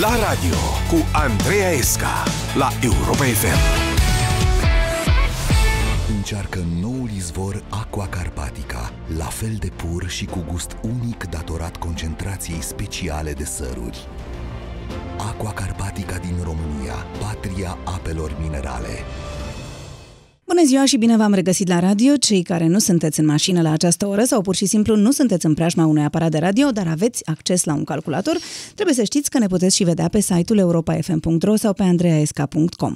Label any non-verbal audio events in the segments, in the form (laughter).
La radio cu Andreea Esca la Europa FM. Încearcă noul izvor Aqua Carpatica, la fel de pur și cu gust unic datorat concentrației speciale de săruri. Aqua Carpatica din România, patria apelor minerale. Bună ziua și bine v-am regăsit la radio, cei care nu sunteți în mașină la această oră sau pur și simplu nu sunteți în preajma unui aparat de radio, dar aveți acces la un calculator, trebuie să știți că ne puteți și vedea pe site-ul europa.fm.ro sau pe andreaesca.com.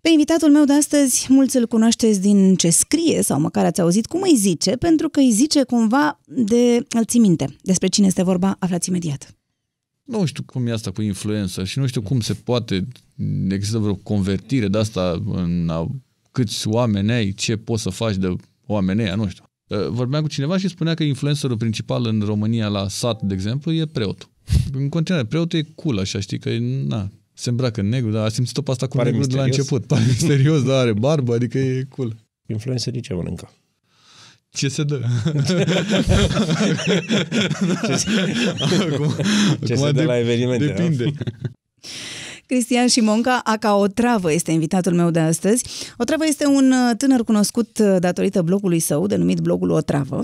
Pe invitatul meu de astăzi, mulți îl cunoașteți din ce scrie sau măcar ați auzit cum îi zice, pentru că îi zice cumva de îl ții minte. Despre cine este vorba, aflați imediat. Nu știu cum e asta cu influencer și nu știu cum se poate, există vreo convertire de asta în a, câți oameni ai, ce poți să faci de oameni aia, nu știu. Uh, Vorbeam cu cineva și spunea că influencerul principal în România la sat, de exemplu, e preotul. În continuare, preotul e cool, așa, știi, că e, na, se îmbracă în negru, dar a simțit-o pe asta cu Pare negru de la misterios. început. Pare misterios, dar are barbă, adică e cool. Influencerii ce mănâncă? Ce se dă? (laughs) acum, Ce se dă la evenimente, da? Depinde. (laughs) Cristian Șimonca, aca o travă, este invitatul meu de astăzi. O travă este un uh, tânăr cunoscut uh, datorită blogului său, denumit blogul O Travă,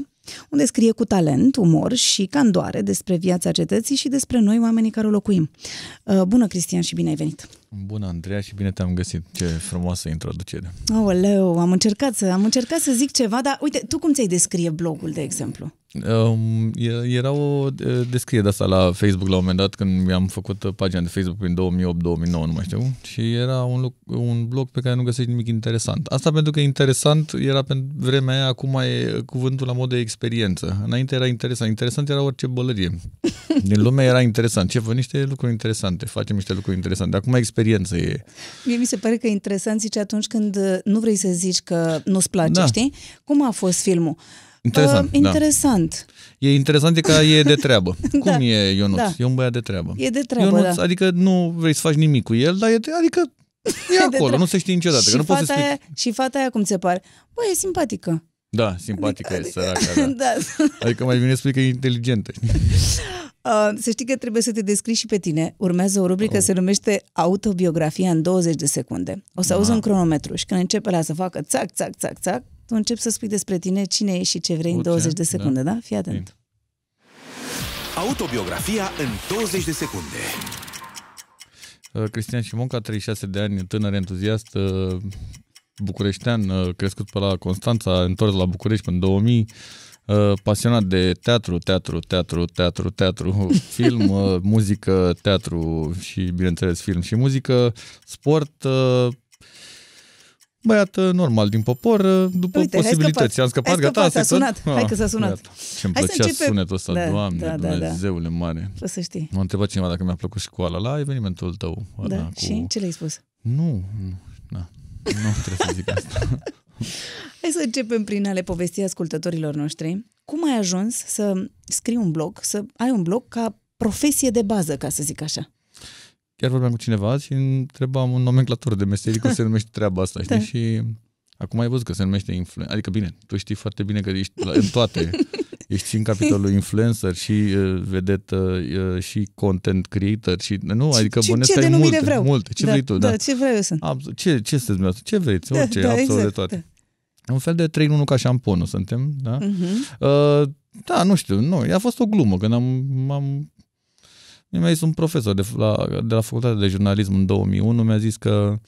unde scrie cu talent, umor și candoare despre viața cetății și despre noi, oamenii care o locuim. Uh, Bună, Cristian, și bine ai venit! Bună, Andreea, și bine te-am găsit. Ce frumoasă introducere. Aoleu, am încercat să, am încercat să zic ceva, dar uite, tu cum ți-ai descrie blogul, de exemplu? Um, e- era o e, descriere de asta la Facebook la un moment dat când mi-am făcut uh, pagina de Facebook prin 2008-2009, nu mai știu, și era un, loc, un blog pe care nu găsești nimic interesant. Asta pentru că interesant era pe vremea aia, acum e cuvântul la mod de experiență. Înainte era interesant. Interesant era orice bălărie. (laughs) Din lume era interesant. Ce fă niște lucruri interesante, facem niște lucruri interesante. Acum experiență e. Mie mi se pare că e interesant zice atunci când uh, nu vrei să zici că nu-ți place, Da. știi? Cum a fost filmul? Interesant, Uh, da. interesant. E interesant e că e de treabă. (laughs) Cum Da. e Ionuț? Da. E un băiat de treabă. E de treabă, Ionuț, da. adică nu vrei să faci nimic cu el, dar e de, adică (laughs) e de acolo, treabă. nu se știe niciodată. și, că nu poți să fata spui... aia, și fata aia cum ți se pare? Bă, e simpatică. Da, simpatică e săraca, da. (laughs) da. Adică mai bine spui că e inteligentă. știi? (laughs) Uh, să știi că trebuie să te descrii și pe tine. Urmează o rubrică, oh. se numește Autobiografia în 20 de secunde. O să auzi Da. un cronometru și când începe la să facă țac, țac, țac, țac, tu începi să spui despre tine cine ești și ce vrei în Orice, 20 de da. secunde, da? Fii atent. Bine. Autobiografia în 20 de secunde. Uh, Cristian Șimonca, 36 de ani, tânăr entuziast, uh, bucureștean, uh, crescut pe la Constanța, întors la București până în 2000, uh, pasionat de teatru, teatru, teatru, teatru, teatru, (laughs) film, uh, muzică, teatru și, bineînțeles, film și muzică, sport, uh, băiat uh, normal din popor, uh, după Uite, hai posibilități. scăpat. Am scăpat, Hai gata, scăpat, asta a e tot? sunat. Hai că s-a sunat. gata. Ce-mi Hai să plăcea începem. sunetul ăsta, Da, Doamne, da, da, da. Dumnezeule mare. O să știi. M-a întrebat cineva dacă mi-a plăcut școala la evenimentul tău. ăla Da. cu... Și ce le-ai spus? Nu, nu, na. Nu trebuie să zic asta. (laughs) Hai să începem prin a le povesti ascultătorilor noștri. Cum ai ajuns să scrii un blog, să ai un blog ca profesie de bază, ca să zic așa? Chiar vorbeam cu cineva azi și întrebam un nomenclator de meserii cum se numește treaba asta, știi? Da. Și acum ai văzut că se numește influencer. Adică bine, tu știi foarte bine că ești la, în toate. (laughs) Ești și în capitolul (laughs) influencer și uh, vedetă uh, și content creator și nu, adică ce, bănesc ce ai denumire multe, vreau? multe. Ce da, vrei tu, da. Da, ce vreau eu să Abs- ce, ce sunteți dumneavoastră? Ce vreți? Da, Orice, da, absolut exact, de toate. Un fel de 3 în 1 ca șamponul suntem, da? Mhm. Uh, da, nu știu, nu, a fost o glumă când am, am mi-a zis un profesor de la, de la facultatea de jurnalism în 2001, mi-a zis că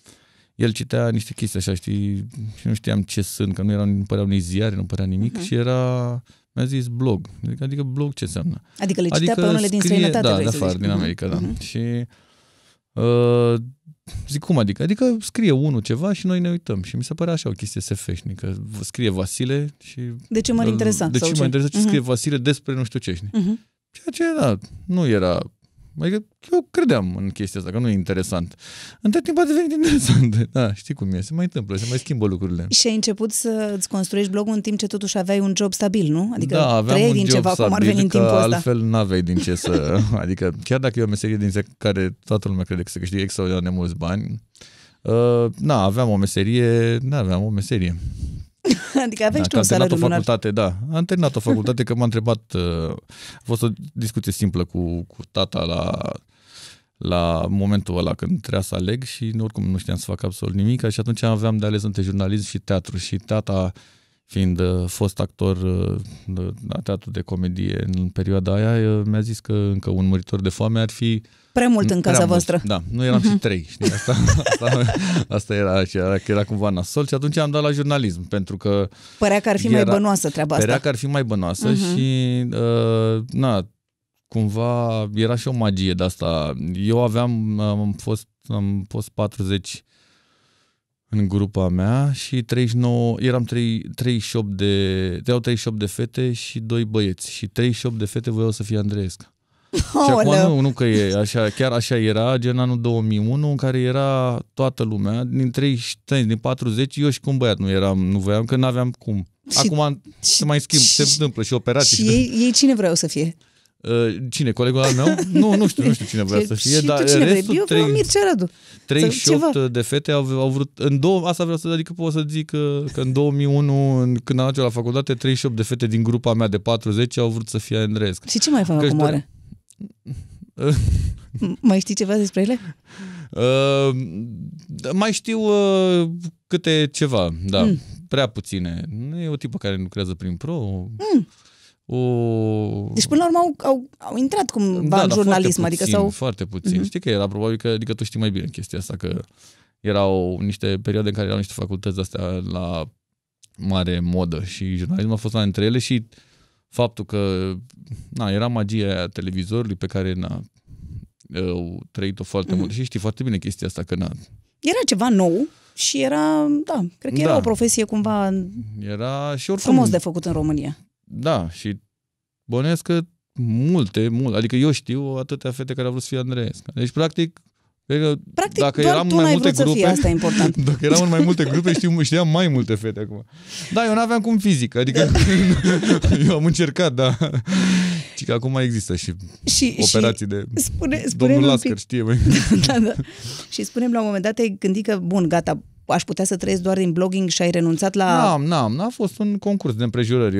el citea niște chestii așa, știi, și nu știam ce sunt, că nu, erau, nu păreau nici ziare, nu părea nimic Mhm. și era, mi-a zis blog. Adică, adică blog ce înseamnă? Adică le citea pe unele din străinătate, Da, vrei de să afară, zici. din Mhm, America, da. mhm. Și uh, zic, cum adică? Adică scrie unul ceva și noi ne uităm. Și mi se părea așa o chestie sefeșnică. Scrie Vasile și... De ce m-ar îl- interesa? De sau ce mă interesează ce Mhm. scrie Vasile despre nu știu ce, știi? Mhm. Ceea ce, da, nu era... Adică eu credeam în chestia asta, că nu e interesant. Între timp a devenit interesant. (laughs) Da, știi cum e, se mai întâmplă, se mai schimbă lucrurile. Și ai început să îți construiești blogul în timp ce totuși aveai un job stabil, nu? Adică da, aveam trăiai un din job ceva, cum ar stabil, veni în că timpul ăsta. altfel n-aveai din ce să... (laughs) Adică chiar dacă e o meserie din ze- care toată lumea crede că se câștigă extraordinar de mulți bani, uh, na, aveam o meserie, nu aveam o meserie. (laughs) adică aveai și tu că un am terminat salariu o lunar. facultate, da. Am terminat o facultate că m-a întrebat, uh, a fost o discuție simplă cu, cu tata la, la momentul ăla când trebuia să aleg și oricum nu știam să fac absolut nimic și atunci aveam de ales între jurnalism și teatru și tata fiind uh, fost actor uh, la teatru de comedie în perioada aia, uh, mi-a zis că încă un muritor de foame ar fi Prea mult în casa voastră. Da, nu eram uh-huh. și (laughs) trei, știi, asta, asta, asta era, era, că era cumva nasol și atunci am dat la jurnalism, pentru că... Părea că ar fi era, mai bănoasă treaba asta. Părea că ar fi mai bănoasă uh-huh. și, uh, na, cumva era și o magie de asta. Eu aveam, am fost, am fost 40 în grupa mea și 39, eram 3, 38 de, erau 38 de fete și doi băieți și 38 de fete voiau să fie Andreesca. Oh, și acum nu, nu că e așa, chiar așa era, gen anul 2001, în care era toată lumea, din 30, din 40, eu și cu un băiat nu eram, nu voiam, că nu aveam cum. Acum și, se mai schimb, și, se întâmplă și operații. Și ei, ei cine vreau să fie? Uh, cine? Colegul al meu? (laughs) Nu, nu știu, nu știu cine vrea să fie, dar cine restul vrei? Eu 3, Mircea Radu. 38 de fete au, au vrut, în două, asta vreau să, adică pot să zic că, că în 2001, în, când am ajuns la facultate, 38 de fete din grupa mea de 40 au vrut să fie Andreescu. Și ce mai fac acum oare? (laughs) mai știi ceva despre ele? Uh, mai știu uh, câte ceva, da, mm. prea puține. Nu e o tipă care lucrează prin pro. Mm o... Deci până la urmă au, au, au intrat cumva da, în jurnalism, adică puțin, sau... foarte puțin. Uh-huh. Știi că era probabil că, adică tu știi mai bine chestia asta, că erau niște perioade în care erau niște facultăți astea la mare modă și jurnalismul a fost una dintre ele și faptul că na, era magia aia televizorului pe care na, au trăit-o foarte uh-huh. mult și știi foarte bine chestia asta că na, era ceva nou și era, da, cred că era da. o profesie cumva era și oricum, frumos de făcut în România. Da, și bănuiesc că multe, mult, adică eu știu atâtea fete care au vrut să fie Andreesca. Deci, practic, Cred că Practic, dacă doar eram tu mai multe grupe, să fie, asta e important. (laughs) Dacă eram în mai multe grupe, știu, știam mai multe fete acum. Da, eu n-aveam cum fizic, adică (laughs) eu am încercat, da. Și că acum există și, și operații și de... Spune, spune Domnul Lascar pic... știe mai. (laughs) da, da. Și spunem la un moment dat, te gândi că, bun, gata, aș putea să trăiesc doar din blogging și ai renunțat la... N-am, n-am, n-a fost un concurs de împrejurări.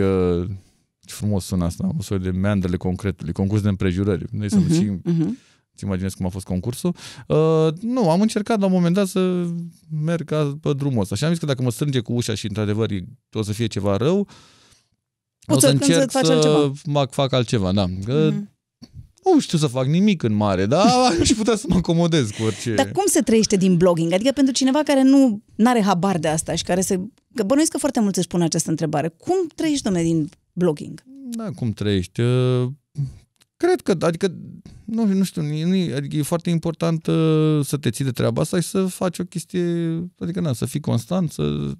Ce frumos sună asta, o soi de meandrele concretului, concurs de împrejurări. Noi să uh-huh, și uh-huh. Îți imaginezi cum a fost concursul. Uh, nu, am încercat la un moment dat să merg ca pe drumul ăsta. Și am zis că dacă mă strânge cu ușa și într-adevăr o să fie ceva rău, o, o să, să încerc să, să altceva. fac altceva, da. Că uh-huh nu știu să fac nimic în mare, dar (laughs) aș putea să mă acomodez cu orice. Dar cum se trăiește din blogging? Adică pentru cineva care nu are habar de asta și care se... Că bănuiesc că foarte mulți își pun această întrebare. Cum trăiești, domne, din blogging? Da, cum trăiești? Uh, cred că, adică, nu, nu știu, nu, adică e foarte important uh, să te ții de treaba asta și să faci o chestie, adică, na, să fii constant, să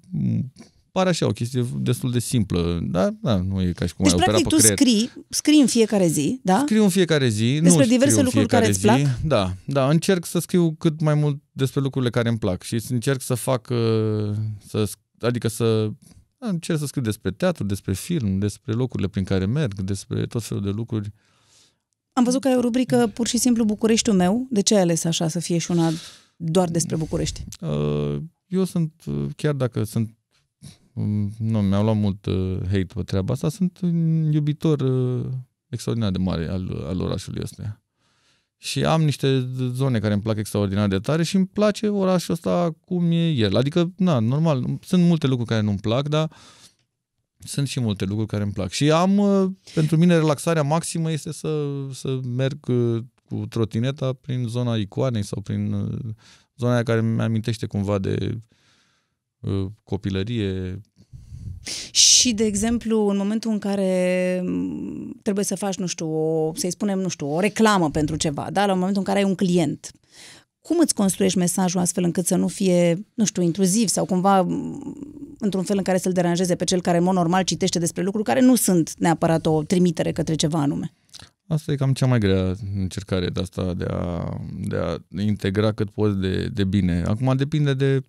pare așa o chestie destul de simplă, dar da, nu e ca și cum deci, ai practic, tu creier. scrii, scrii în fiecare zi, da? Scriu în fiecare zi. Despre nu diverse lucruri care îți plac? Da, da, încerc să scriu cât mai mult despre lucrurile care îmi plac și încerc să fac, uh, să, adică să da, încerc să scriu despre teatru, despre film, despre locurile prin care merg, despre tot felul de lucruri. Am văzut că ai o rubrică pur și simplu Bucureștiul meu. De ce ai ales așa să fie și una doar despre București? Uh, eu sunt, uh, chiar dacă sunt Mm, nu, mi-au luat mult uh, hate pe treaba asta, sunt un iubitor uh, extraordinar de mare al, al orașului ăsta. Și am niște zone care îmi plac extraordinar de tare și îmi place orașul ăsta cum e el. Adică, na, normal, sunt multe lucruri care nu-mi plac, dar sunt și multe lucruri care îmi plac. Și am, uh, pentru mine, relaxarea maximă este să, să merg uh, cu trotineta prin zona Icoanei sau prin uh, zona aia care mi amintește cumva de uh, copilărie, și, de exemplu, în momentul în care trebuie să faci, nu știu, o, să-i spunem, nu știu, o reclamă pentru ceva, da? la momentul în care ai un client, cum îți construiești mesajul astfel încât să nu fie, nu știu, intruziv sau cumva într-un fel în care să-l deranjeze pe cel care, în mod normal, citește despre lucruri care nu sunt neapărat o trimitere către ceva anume? Asta e cam cea mai grea încercare de asta, de a, de a integra cât poți de, de bine. Acum depinde de Uh,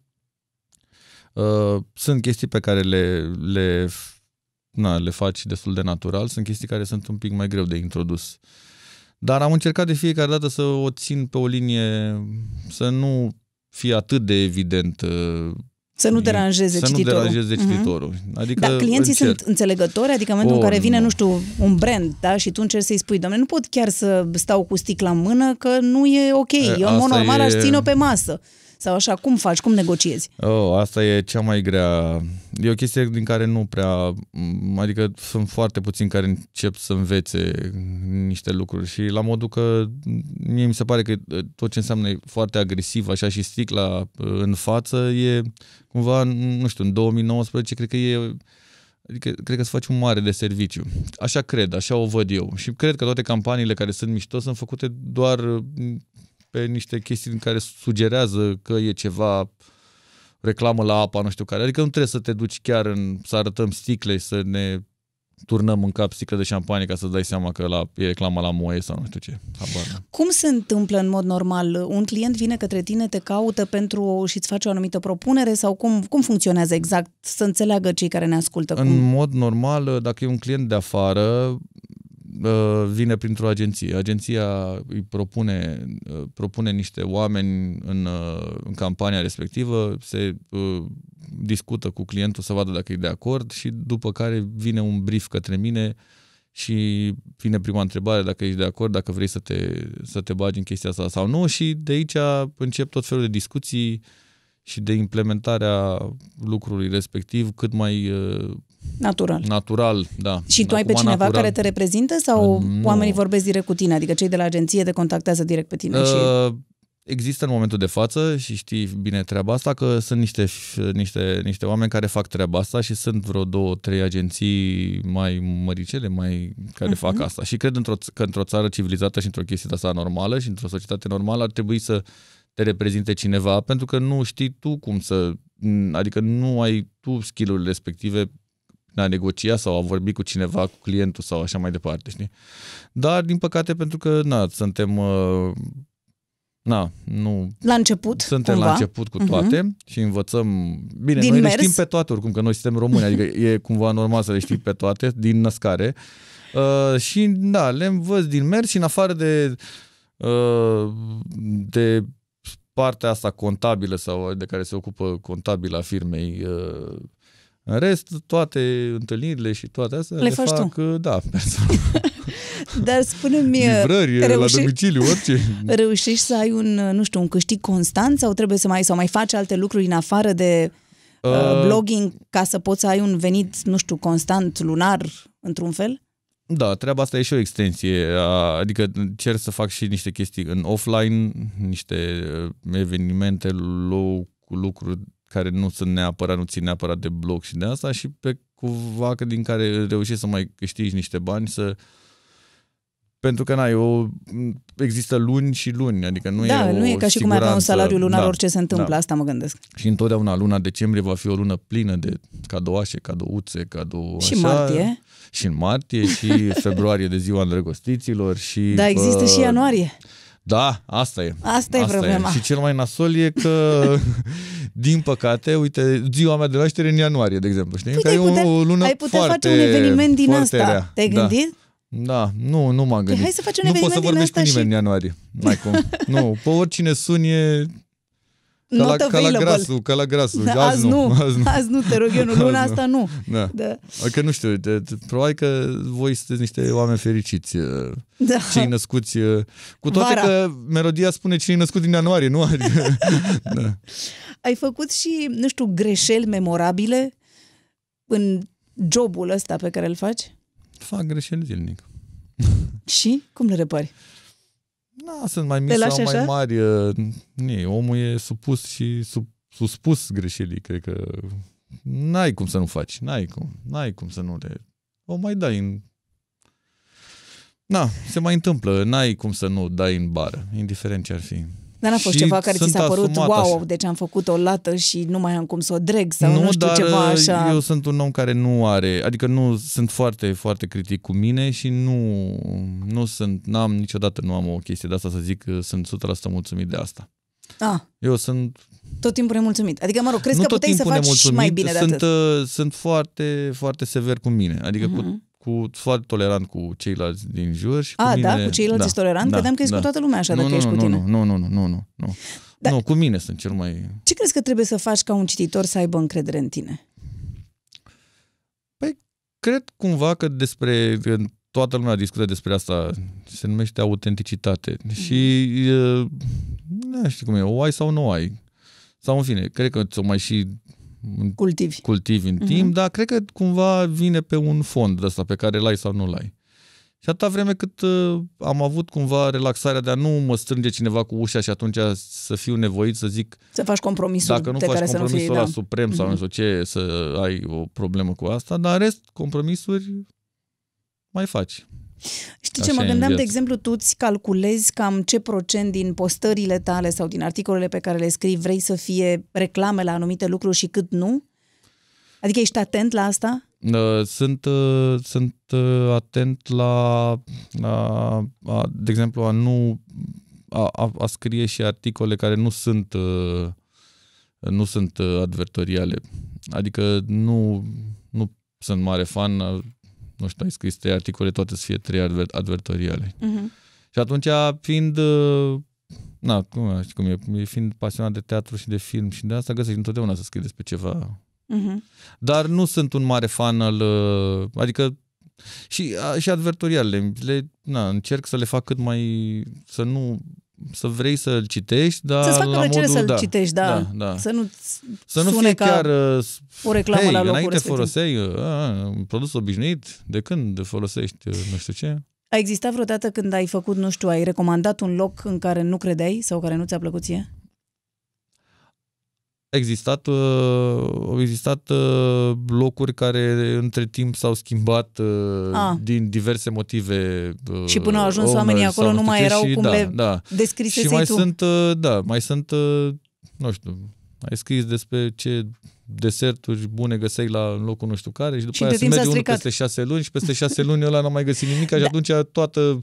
sunt chestii pe care le, le, na, le faci destul de natural, sunt chestii care sunt un pic mai greu de introdus. Dar am încercat de fiecare dată să o țin pe o linie, să nu fie atât de evident uh, Să nu deranjeze să cititorul. nu deranjeze cititorul. Uh-huh. Adică Dar clienții încerc. sunt înțelegători? Adică în momentul Oh, în care vine, nu. nu știu, un brand, da, și tu încerci să-i spui, doamne, nu pot chiar să stau cu sticla în mână, că nu e ok. E, Eu, în mod asta normal, e- aș ține-o pe masă. Sau așa, cum faci? Cum negociezi? Oh, asta e cea mai grea. E o chestie din care nu prea... m, Adică sunt foarte puțini care încep să învețe niște lucruri și la modul că mie mi se pare că uh, tot ce înseamnă e foarte agresiv, așa și sticla uh, în față, e cumva, nu știu, în 2019 cred că e Adică cred că să faci un mare de serviciu. Așa cred, așa o văd eu. Și cred că toate campaniile care sunt mișto sunt făcute doar uh, pe niște chestii în care sugerează că e ceva reclamă la apa, nu știu care. Adică nu trebuie să te duci chiar în, să arătăm sticle, să ne turnăm în cap sticle de șampanie ca să-ți dai seama că la, e reclama la Moe sau nu știu ce. Habar n-am. Cum se întâmplă în mod normal? Un client vine către tine, te caută pentru și îți face o anumită propunere sau cum, cum funcționează exact? Să înțeleagă cei care ne ascultă. Cum... În mod normal, dacă e un client de afară, uh, vine printr-o agenție. Agenția îi propune, uh, propune niște oameni în, uh, în campania respectivă, se uh, discută cu clientul să vadă dacă e de acord și după care vine un brief către mine și vine prima întrebare dacă ești de acord, dacă vrei să te, să te bagi în chestia asta sau nu și de aici încep tot felul de discuții și de implementarea lucrului respectiv cât mai uh, Natural. natural, da. Și tu ai pe Acum cineva natural. care te reprezintă sau Uh, nu. oamenii vorbesc direct cu tine? Adică cei de la agenție te contactează direct pe tine și... Uh, Există în momentul de față și știi bine treaba asta că sunt niște, niște, niște oameni care fac treaba asta și sunt vreo două, trei agenții mai măricele mai care uh-huh. fac asta. Și cred într-o, că într-o țară civilizată și într-o chestie de asta normală și într-o societate normală ar trebui să te reprezinte cineva pentru că nu știi tu cum să... Adică nu ai tu skill-urile respective a negocia sau a vorbi cu cineva, cu clientul sau așa mai departe, știi? Dar, din păcate, pentru că, na, suntem... Uh, na, nu... La început, Suntem cumva. la început cu toate uh-huh. și învățăm... Bine, Din noi mers. le știm pe toate, oricum, că noi suntem români, adică e cumva normal să le știi pe toate, din născare. Uh, și, da, le învăț din mers și în afară de... Uh, de partea asta contabilă sau de care se ocupă contabila firmei uh, în rest, toate întâlnirile și toate astea Le le, faci fac, tu. da, personal. (laughs) Dar spune-mi, Livrări la reușești, domiciliu, orice. (laughs) reușești să ai un, nu știu, un câștig constant sau trebuie să mai, sau mai faci alte lucruri în afară de uh, Uh, blogging ca să poți să ai un venit, nu știu, constant, lunar, într-un fel? Da, treaba asta e și o extensie, a- adică cer să fac și niște chestii în offline, niște uh, evenimente, lu- cu lucruri care nu sunt neapărat, nu țin neapărat de blog și de asta și pe cumva că din care reușești să mai câștigi niște bani, să pentru că n-ai o există luni și luni, adică nu da, e o nu e ca și cum ai avea un siguranță. salariu lunar, da, orice se întâmplă, da. asta mă gândesc. Și întotdeauna luna decembrie va fi o lună plină de cadouașe, cadouțe, cadou Și așa. martie. Și în martie, și (laughs) februarie de ziua îndrăgostiților. Și, Da, există uh, și ianuarie. Da, asta e. Asta e problema. Și cel mai nasol e că, (laughs) din păcate, uite, ziua mea de naștere în ianuarie, de exemplu, știi? Uite, că ai e putea, o lună ai putea foarte, face un eveniment din foarte asta. Rea. Te-ai da. gândit? Da, nu, nu m-am gândit. hai să facem un nu poți să eveniment din vorbești cu asta nimeni și- în ianuarie. N-ai cum. (laughs) nu, pe oricine suni e ca la, Not ca la available. grasul, ca la grasul. (laughs) Da, azi, nu, (laughs) azi nu. azi nu, te rog eu, nu, luna Azi nu. asta nu. Da. Da. Că nu știu, de, de, probabil că voi sunteți niște oameni fericiți, uh, Da. cei născuți, uh, cu toate Vara. că melodia spune cei născuți din ianuarie, nu? (laughs) Adică, da. Ai făcut și, nu știu, greșeli memorabile în jobul ăsta pe care îl faci? Fac greșeli zilnic. Și cum le repari? Da, sunt mai Te mici lași sau mai așa? mari. uh, Nie, omul e supus și sub, suspus greșelii, cred că n-ai cum să nu faci, n-ai cum, n-ai cum să nu le... O mai dai în... Na, se mai întâmplă, n-ai cum să nu dai în bară, indiferent ce ar fi. Dar n-a fost Și ceva care ți sunt s-a părut, asumat wow, așa. deci am făcut o lată și nu mai am cum să o dreg sau nu, știu, dar uh, ceva așa. eu sunt un om care nu are, adică nu sunt foarte, foarte critic cu mine și nu, nu sunt, n-am niciodată, nu am o chestie de asta să zic că sunt 100% mulțumit de asta. Ah, Eu sunt tot timpul nemulțumit. Adică, mă rog, crezi nu că tot puteai să timpul faci și nemulțumit, mai bine de sunt, atât. uh, sunt foarte, foarte sever cu mine. Adică Mhm. cu, cu foarte tolerant cu ceilalți din jur și cu A, mine... da? Cu ceilalți da, ești tolerant? Da, Credeam că ești da. cu toată lumea așa, nu, dacă nu, ești nu, cu tine. Nu, nu, nu, nu, nu, nu. Da. Nu, cu mine sunt cel mai... Ce crezi că trebuie să faci ca un cititor să aibă încredere în tine? Cred cumva că despre că toată lumea discută despre asta, se numește autenticitate. Și uh, nu știu cum e, o ai sau nu o ai. Sau în fine, cred că ți-o mai și Cultivi. cultivi în Mhm. timp, dar cred că cumva vine pe un fond de ăsta pe care l-ai sau nu l-ai. Și atâta vreme cât uh, am avut cumva relaxarea de a nu mă strânge cineva cu ușa și atunci să fiu nevoit să zic Să faci compromisuri dacă nu de faci care să nu fie, compromisul da. ăla suprem sau Mhm. nu știu ce, să ai o problemă cu asta, dar în rest, compromisuri mai faci. Știi ce Așa mă e în gândeam, de viață. exemplu, tu îți calculezi cam ce procent din postările tale sau din articolele pe care le scrii vrei să fie reclame la anumite lucruri și cât nu? Adică ești atent la asta? Uh, Sunt, uh, sunt uh, atent la, la a, de exemplu, a nu a, a, a scrie și articole care nu sunt uh, nu sunt uh, advertoriale. Adică nu, nu sunt mare fan, uh, nu știu, ai scris trei articole, toate să fie trei adver, advertoriale. Uh-huh. Și atunci, fiind uh, na, cum, știi cum e, fiind pasionat de teatru și de film și de asta, găsești întotdeauna să scrii despre ceva Uh-huh. dar nu sunt un mare fan al... uh, Adică și, a, și advertorialele, le, na, încerc să le fac cât mai... să nu... să vrei să-l citești, dar Să-ți facă la plăcere modul, să-l da, citești, da. da, da. Să nu Să nu sune fie ca chiar... uh, o reclamă hei, la locul înainte respectiv. foloseai uh, a, un produs obișnuit, de când folosești uh, nu știu ce? A existat vreodată când ai făcut, nu știu, ai recomandat un loc în care nu credeai sau care nu ți-a plăcut ție? A existat, uh, au existat uh, locuri care între timp s-au schimbat uh, Ah. din diverse motive. uh, Și până au ajuns owner oamenii sau acolo, nu știu mai ce, erau și cum da, le da. Descrisesei Și mai tu. sunt, uh, da, mai sunt, uh, nu știu, ai scris despre ce deserturi bune găseai la locul nu știu care și după Și aia de se timp s-a merge unul stricat. peste șase luni și peste șase luni ăla n-a mai găsit nimic (laughs) Da. și atunci toată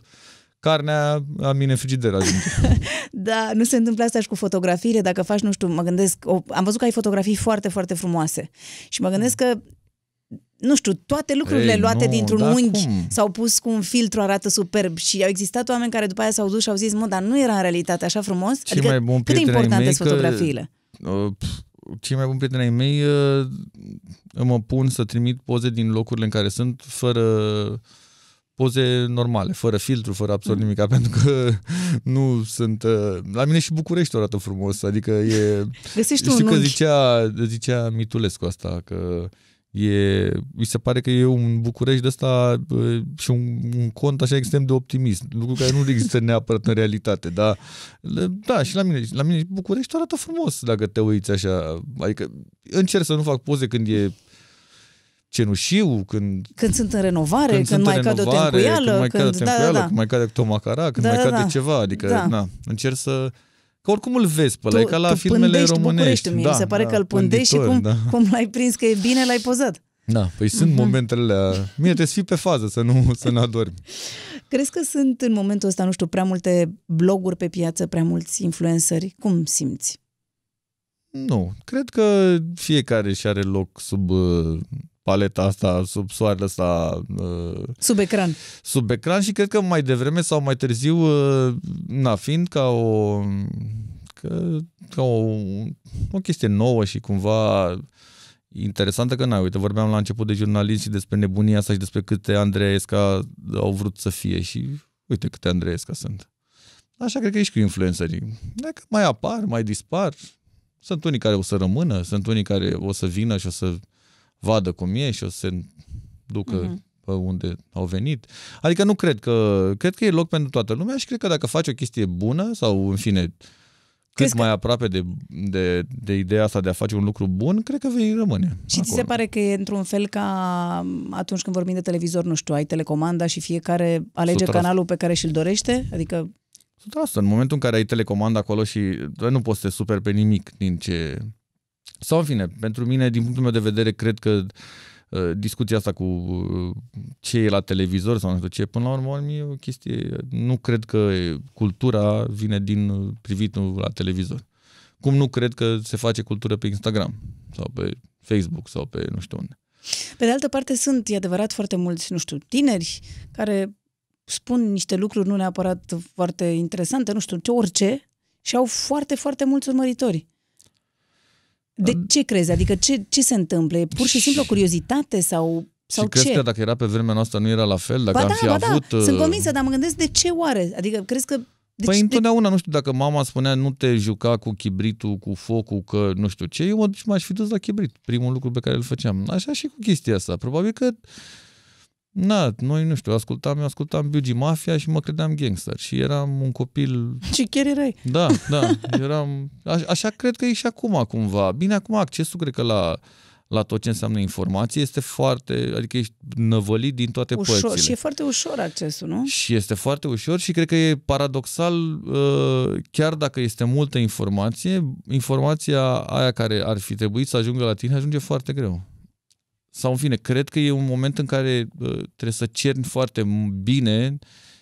carnea la mine în frigider ajunge. (laughs) Da, nu se întâmplă asta și cu fotografiile. Dacă faci, nu știu, mă gândesc, o, am văzut că ai fotografii foarte, foarte frumoase. Și mă gândesc că, nu știu, toate lucrurile Ei, luate nu, dintr-un dar unghi cum? s-au pus cu un filtru, arată superb. Și au existat oameni care după aia s-au dus și au zis, mă, dar nu era în realitate așa frumos? Cei adică mai buni cât de prieteni ai importante mei sunt că- fotografiile? Uh, pf, cei mai buni prieteni ai mei uh, mă pun să trimit poze din locurile în care sunt fără poze normale, fără filtru, fără absolut nimic, (laughs) pentru că nu sunt... uh, La mine și București arată frumos, adică e... Găsești Știi un că unghi. zicea, zicea Mitulescu asta, că e, mi se pare că e un București de ăsta bă, și un, un cont așa extrem de optimist, lucru care nu există neapărat în realitate, dar le- da, și la mine, la mine București arată frumos dacă te uiți așa, adică încerc să nu fac poze când e cenușiu, când Când sunt în renovare, când, sunt mai în cade o renovare, tencuială, când mai cade o când, da, tencuială, da, da. când mai cade câte o macara, când Da, mai da, cade da. ceva, adică Da. na, încerc să Că oricum îl vezi pe ăla, Tu, e ca la tu filmele pândești românești. București, mie da, mi se pare da, că îl pândești și cum, pânditor, Da. (laughs) cum l-ai prins că e bine, l-ai pozat. Da, păi sunt Mhm. momentele alea. Mie trebuie să fii pe fază, să nu, să nu adormi. Crezi că sunt în momentul ăsta, nu știu, prea multe bloguri pe piață, prea mulți influenceri? Cum simți? Nu, cred că fiecare și are loc sub uh, paleta asta, sub soarele ăsta, uh, Sub ecran. sub ecran și cred că mai devreme sau mai târziu, uh, na, fiind ca o, că, ca o, o chestie nouă și cumva interesantă că, na, uite, vorbeam la început de jurnalism și despre nebunia asta și despre câte Andreesca au vrut să fie și uite câte Andreesca sunt. Așa cred că e și cu influencerii. Dacă mai apar, mai dispar, sunt unii care o să rămână, sunt unii care o să vină și o să vadă cum e și o să se ducă Mhm. pe unde au venit. Adică nu cred că... Cred că e loc pentru toată lumea și cred că dacă faci o chestie bună sau, în fine, cât Crezi că- mai aproape de, de, de ideea asta de a face un lucru bun, cred că vei rămâne Și ți se pare că e într-un fel ca atunci când vorbim de televizor, nu știu, ai telecomanda și fiecare alege 100%. canalul pe care și-l dorește? Adică, 100%. În momentul în care ai telecomandă acolo și nu poți să te superi pe nimic din ce... Sau în fine, pentru mine, din punctul meu de vedere, cred că uh, discuția asta cu uh, ce e la televizor sau nu știu ce, până la urmă e o chestie... Nu cred că cultura vine din uh, privitul la televizor. Cum nu cred că se face cultură pe Instagram sau pe Facebook sau pe nu știu unde. Pe de altă parte, sunt, e adevărat, foarte mulți, nu știu, tineri care spun niște lucruri nu neapărat foarte interesante, nu știu, ce orice, și au foarte, foarte mulți urmăritori. De ce crezi? Adică ce, ce se întâmplă? E pur și simplu o curiozitate sau sau și crezi ce? că dacă era pe vremea noastră nu era la fel? Dacă ba am da, fi ba avut... da, sunt uh, convinsă, dar mă gândesc de ce oare? Adică crezi că... De Păi ce, întotdeauna, nu știu, dacă mama spunea nu te juca cu chibritul, cu focul, că nu știu ce, eu mă- m-aș fi dus la chibrit, primul lucru pe care îl făceam. Așa și cu chestia asta. Probabil că, na, noi, nu știu, ascultam, eu ascultam Biugi Mafia și mă credeam gangster și eram un copil (laughs) de, ce chiar erai? Da, da, eram... Aș, așa cred că e și acum cumva. Bine, acum accesul cred că la, la tot ce înseamnă informație este foarte... Adică ești năvălit din toate Ușor. părțile. Și e foarte ușor accesul, nu? Și este foarte ușor și cred că e paradoxal, uh, chiar dacă este multă informație, informația aia care ar fi trebuit să ajungă la tine ajunge foarte greu. Sau în fine, cred că e un moment în care uh, trebuie să cerni foarte bine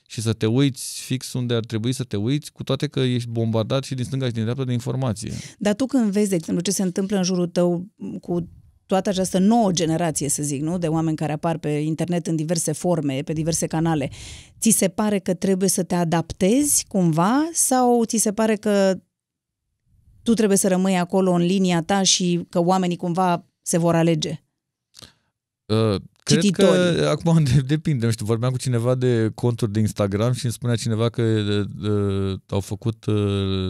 și să te uiți fix unde ar trebui să te uiți, cu toate că ești bombardat și din stânga și din dreapta de informație. Dar tu când vezi, de exemplu, ce se întâmplă în jurul tău cu toată această nouă generație, să zic, nu? de oameni care apar pe internet în diverse forme, pe diverse canale, ți se pare că trebuie să te adaptezi cumva sau ți se pare că tu trebuie să rămâi acolo în linia ta și că oamenii cumva se vor alege? Uh, Cred Cititorii. că acum (laughs) de- depinde, nu știu, vorbeam cu cineva de conturi de Instagram și îmi spunea cineva că uh, uh, au făcut, uh,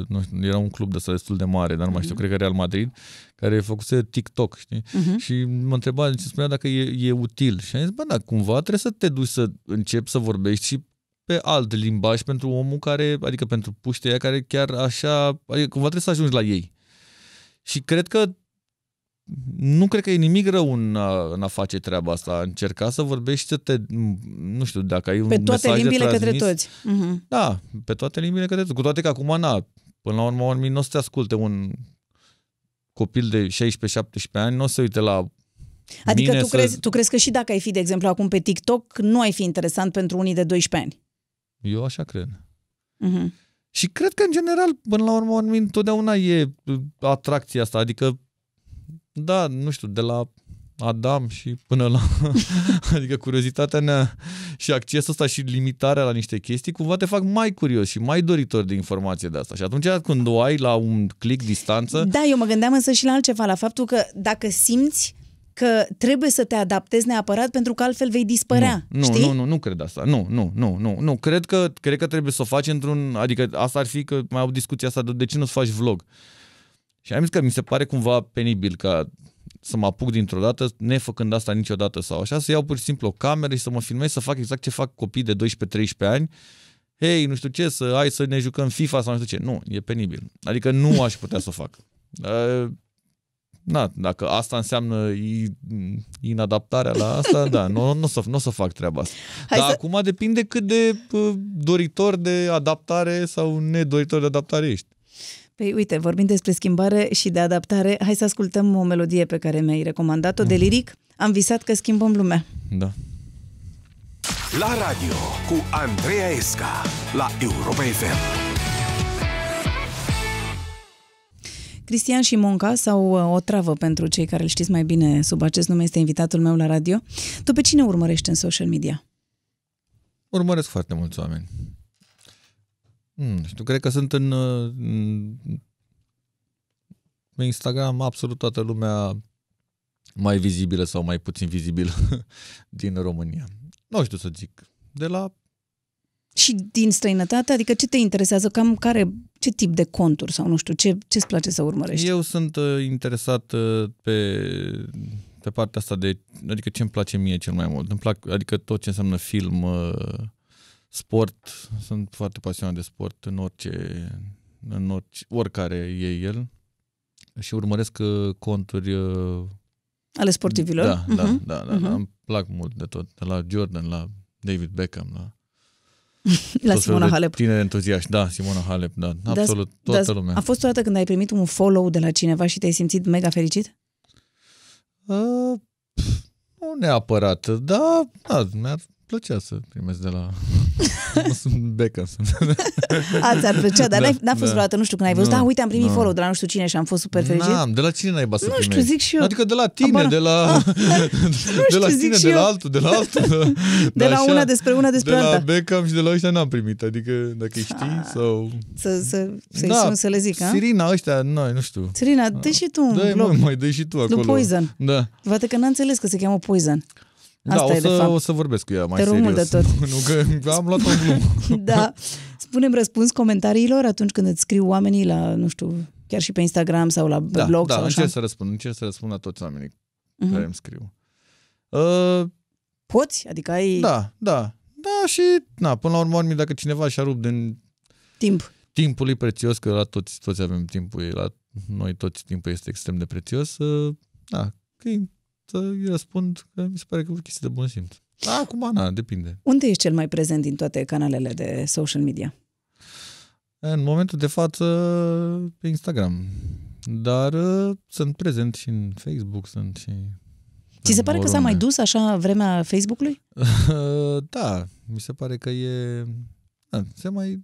nu știu, era un club de ăsta destul de mare, dar nu mai știu, cred că Real Madrid, care făcuse TikTok, știi? Mhm. Și mă întreba, și spunea dacă e, e util. Și am zis, bă, da, cumva trebuie să te duci să începi să vorbești și pe alt limbaj pentru omul care, adică pentru puștii aia care chiar așa, adică cumva trebuie să ajungi la ei. Și cred că nu cred că e nimic rău în a, în a face treaba asta. A încerca să vorbești și să te, nu știu, dacă ai un Pe toate mesaj de limbile către transmis, toți. Mhm. Da, pe toate limbile către toți. Cu toate că acum, na, până la urmă, oamenii nu o să te asculte un copil de 16-17 ani, nu o să se uite la Adică mine tu, să... crezi, tu crezi că și dacă ai fi, de exemplu, acum pe TikTok, nu ai fi interesant pentru unii de 12 ani? Eu așa cred. Mhm. Și cred că, în general, până la urmă, oamenii întotdeauna e uh, atracția asta. Adică, da, nu știu, de la Adam și până la... (laughs) adică curiozitatea mea și accesul ăsta și limitarea la niște chestii cumva te fac mai curios și mai doritor de informație de asta. Și atunci când o ai la un click distanță, Da, eu mă gândeam însă și la altceva, la faptul că dacă simți că trebuie să te adaptezi neapărat pentru că altfel vei dispărea, Nu, știi? nu, nu, nu cred asta. Nu, nu, nu, nu, nu. Cred că, cred că trebuie să o faci într-un... Adică asta ar fi că mai au discuția asta de, de ce nu-ți faci vlog. Și am zis că mi se pare cumva penibil ca să mă apuc dintr-o dată, nefăcând asta niciodată sau așa, să iau pur și simplu o cameră și să mă filmez, să fac exact ce fac copii de 12-13 ani. Hei, nu știu ce, să hai să ne jucăm FIFA sau nu știu ce. Nu, e penibil. Adică nu aș putea să o fac. Uh, Na, dacă asta înseamnă i- inadaptarea la asta, da, nu, nu, o să, nu o să fac treaba asta. Hai Dar să- acum depinde cât de uh, doritor de adaptare sau nedoritor de adaptare ești. Păi uite, vorbim despre schimbare și de adaptare, hai să ascultăm o melodie pe care mi-ai recomandat-o Mhm. de liric. Am visat că schimbăm lumea. Da. La radio cu Andreea Esca la Europa FM. Cristian și Monca sau uh, o travă pentru cei care îl știți mai bine sub acest nume este invitatul meu la radio. Tu pe cine urmărești în social media? Urmăresc foarte mulți oameni. Hmm, nu știu, cred că sunt în, uh, în Instagram absolut toată lumea mai vizibilă sau mai puțin vizibilă (laughs) din România. Nu știu să zic. De la Și din străinătate? Adică ce te interesează? Cam care, ce tip de conturi sau nu știu, ce, ce-ți place să urmărești? Eu sunt uh, interesat uh, pe, pe partea asta de, adică ce îmi place mie cel mai mult. Îmi plac, adică tot ce înseamnă film, uh, sport, sunt foarte pasionat de sport în orice, în orice, oricare e el și urmăresc uh, conturi uh, Ale sportivilor? Da, da, Mhm. da, da, da, îmi plac mult de tot, de la Jordan, la David Beckham, la (laughs) La tot felul Simona de Halep. Tineri entuziaști, da, Simona Halep, da, Dar- absolut, toată dar lumea. A fost o dată când ai primit un follow de la cineva și te-ai simțit mega fericit? Uh, pf, nu neapărat, dar da, mi-ar plăcea să primesc de la Nu sunt Beckham. Sunt. (laughs) A, ți-ar plăcea, dar Da, n-ai, n-a fost da. vreodată, nu știu, când ai văzut, Nu, da, uite, am primit nu. follow de la nu știu cine și am fost super fericit. N-am, de la cine naiba să Nu știu, primești? zic și eu. Adică de la tine, Habar- de la, (laughs) de la zic tine, și de la eu. altul, de la altul. (laughs) De la una despre una despre de la alta. Beckham și de la ăștia n-am primit. Adică dacă îi știi sau... Să, să, să-i sun să le zic, a? Sirina ăștia, nu, nu știu. Sirina, dă și tu un Dă-i, blog. mă, mai dă și tu acolo. Poison. Da. Poate că n-a înțeles că se cheamă Poison. Asta da, e o de să, fapt. o să vorbesc cu ea mai Te rog serios. mult de tot. (laughs) nu, că am luat-o în glumă. (laughs) Da. Spunem răspuns comentariilor atunci când îți scriu oamenii la, nu știu, chiar și pe Instagram sau la Da, blog da, sau așa. încerc să răspund, încerc să răspund la toți oamenii Mhm. care îmi scriu. Uh, Poți? Adică ai da, da. Da, și, na, până la urmă, urmă, dacă cineva și-a rupt din timp. timpul lui prețios, că la toți, toți avem timpul, la noi toți timpul este extrem de prețios, uh, da, că să îi răspund că mi se pare că e o chestie de bun simț. Da, acum, na, depinde. Unde ești cel mai prezent din toate canalele de social media? În momentul de față, pe Instagram. Dar uh, sunt prezent și în Facebook, sunt și... Ți se pare că s-a mai oriunde. dus așa vremea Facebook-ului? (laughs) da, mi se pare că e... Da, se mai...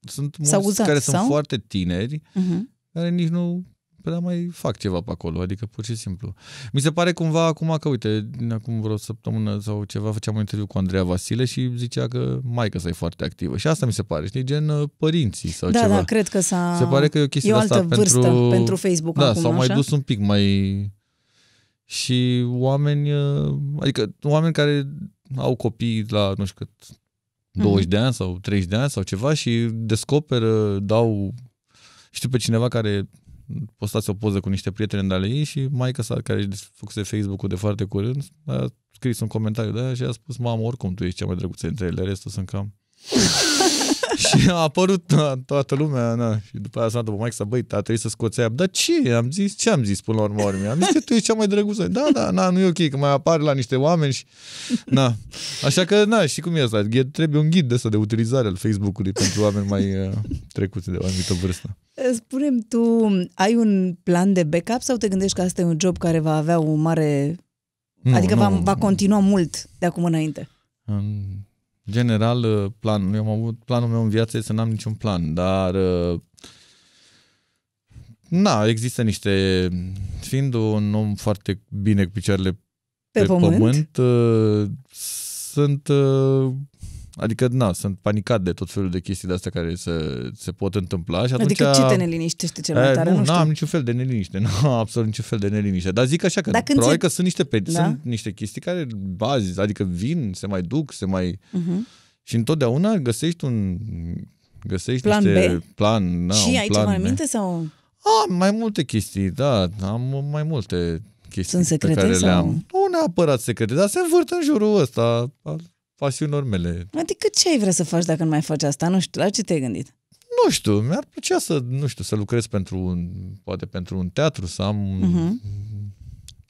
Sunt S-a mulți uzat, care sau? sunt foarte tineri, Uh-huh. care nici nu prea mai fac ceva pe acolo, adică pur și simplu. Mi se pare cumva acum că, uite, acum vreo săptămână sau ceva, făceam un interviu cu Andreea Vasile și zicea că maica sa e foarte activă. Și asta mi se pare, știi, gen uh, părinții sau Da, ceva. da, cred că s-a... Se pare că e o chestie e o de asta altă vârstă pentru... pentru Facebook Da, acum, s-au mai așa? dus un pic mai... Și oameni, uh, adică oameni care au copii la, nu știu cât, 20 Mhm. de ani sau 30 de ani sau ceva și descoperă, dau... Știu pe cineva care postați o poză cu niște prieteni de ale ei și maica sa, care își făcuse Facebook-ul de foarte curând, a scris un comentariu de aia și a spus, mamă, oricum tu ești cea mai drăguță dintre ele, restul sunt cam... (laughs) și a apărut na, toată lumea, na, și după aia s-a după maica sa, băi, a trebuit să scoți aia. Dar ce? Am zis, ce am zis până la urmă? urmă? Am zis că tu ești cea mai drăguță. Da, da, na, nu e ok, că mai apare la niște oameni și... Na. Așa că, na, și cum e asta? E- Trebuie un ghid de ăsta de utilizare al Facebook-ului pentru oameni mai uh, trecuți de o anumită vârstă. Spunem, tu ai un plan de backup sau te gândești că asta e un job care va avea un mare... Nu, adică nu, va, va continua mult de acum înainte? În general, uh, plan, eu am avut, planul meu în viață este să n-am niciun plan, dar uh, na, există niște, fiind un om foarte bine cu picioarele Pe, pe pământ? pământ uh, sunt, uh, adică na, sunt panicat de tot felul de chestii de astea care se, se pot întâmpla și atunci... Adică ce te neliniștește cel mai Eh, tare? nu, Nu știu. n-am niciun fel de neliniște, (laughs) nu am absolut niciun fel de neliniște. Dar zic așa că Dar când probabil ți- că sunt niște, pe, Da. sunt niște chestii care bazi, adică vin, se mai duc, se mai... Uh-huh. Și întotdeauna găsești un găsești Plan niște B? plan, da, și un ai plan ceva în B. minte sau... Am mai multe chestii, da, am mai multe chestii Sunt secrete pe care le sau- am. Nu neapărat secrete, dar se învârt în jurul ăsta al pasiunilor mele. Adică ce ai vrea să faci dacă nu mai faci asta? Nu știu, la ce te-ai gândit? Nu știu, mi-ar plăcea să, nu știu, să lucrez pentru un, poate pentru un teatru, să am un, Mhm.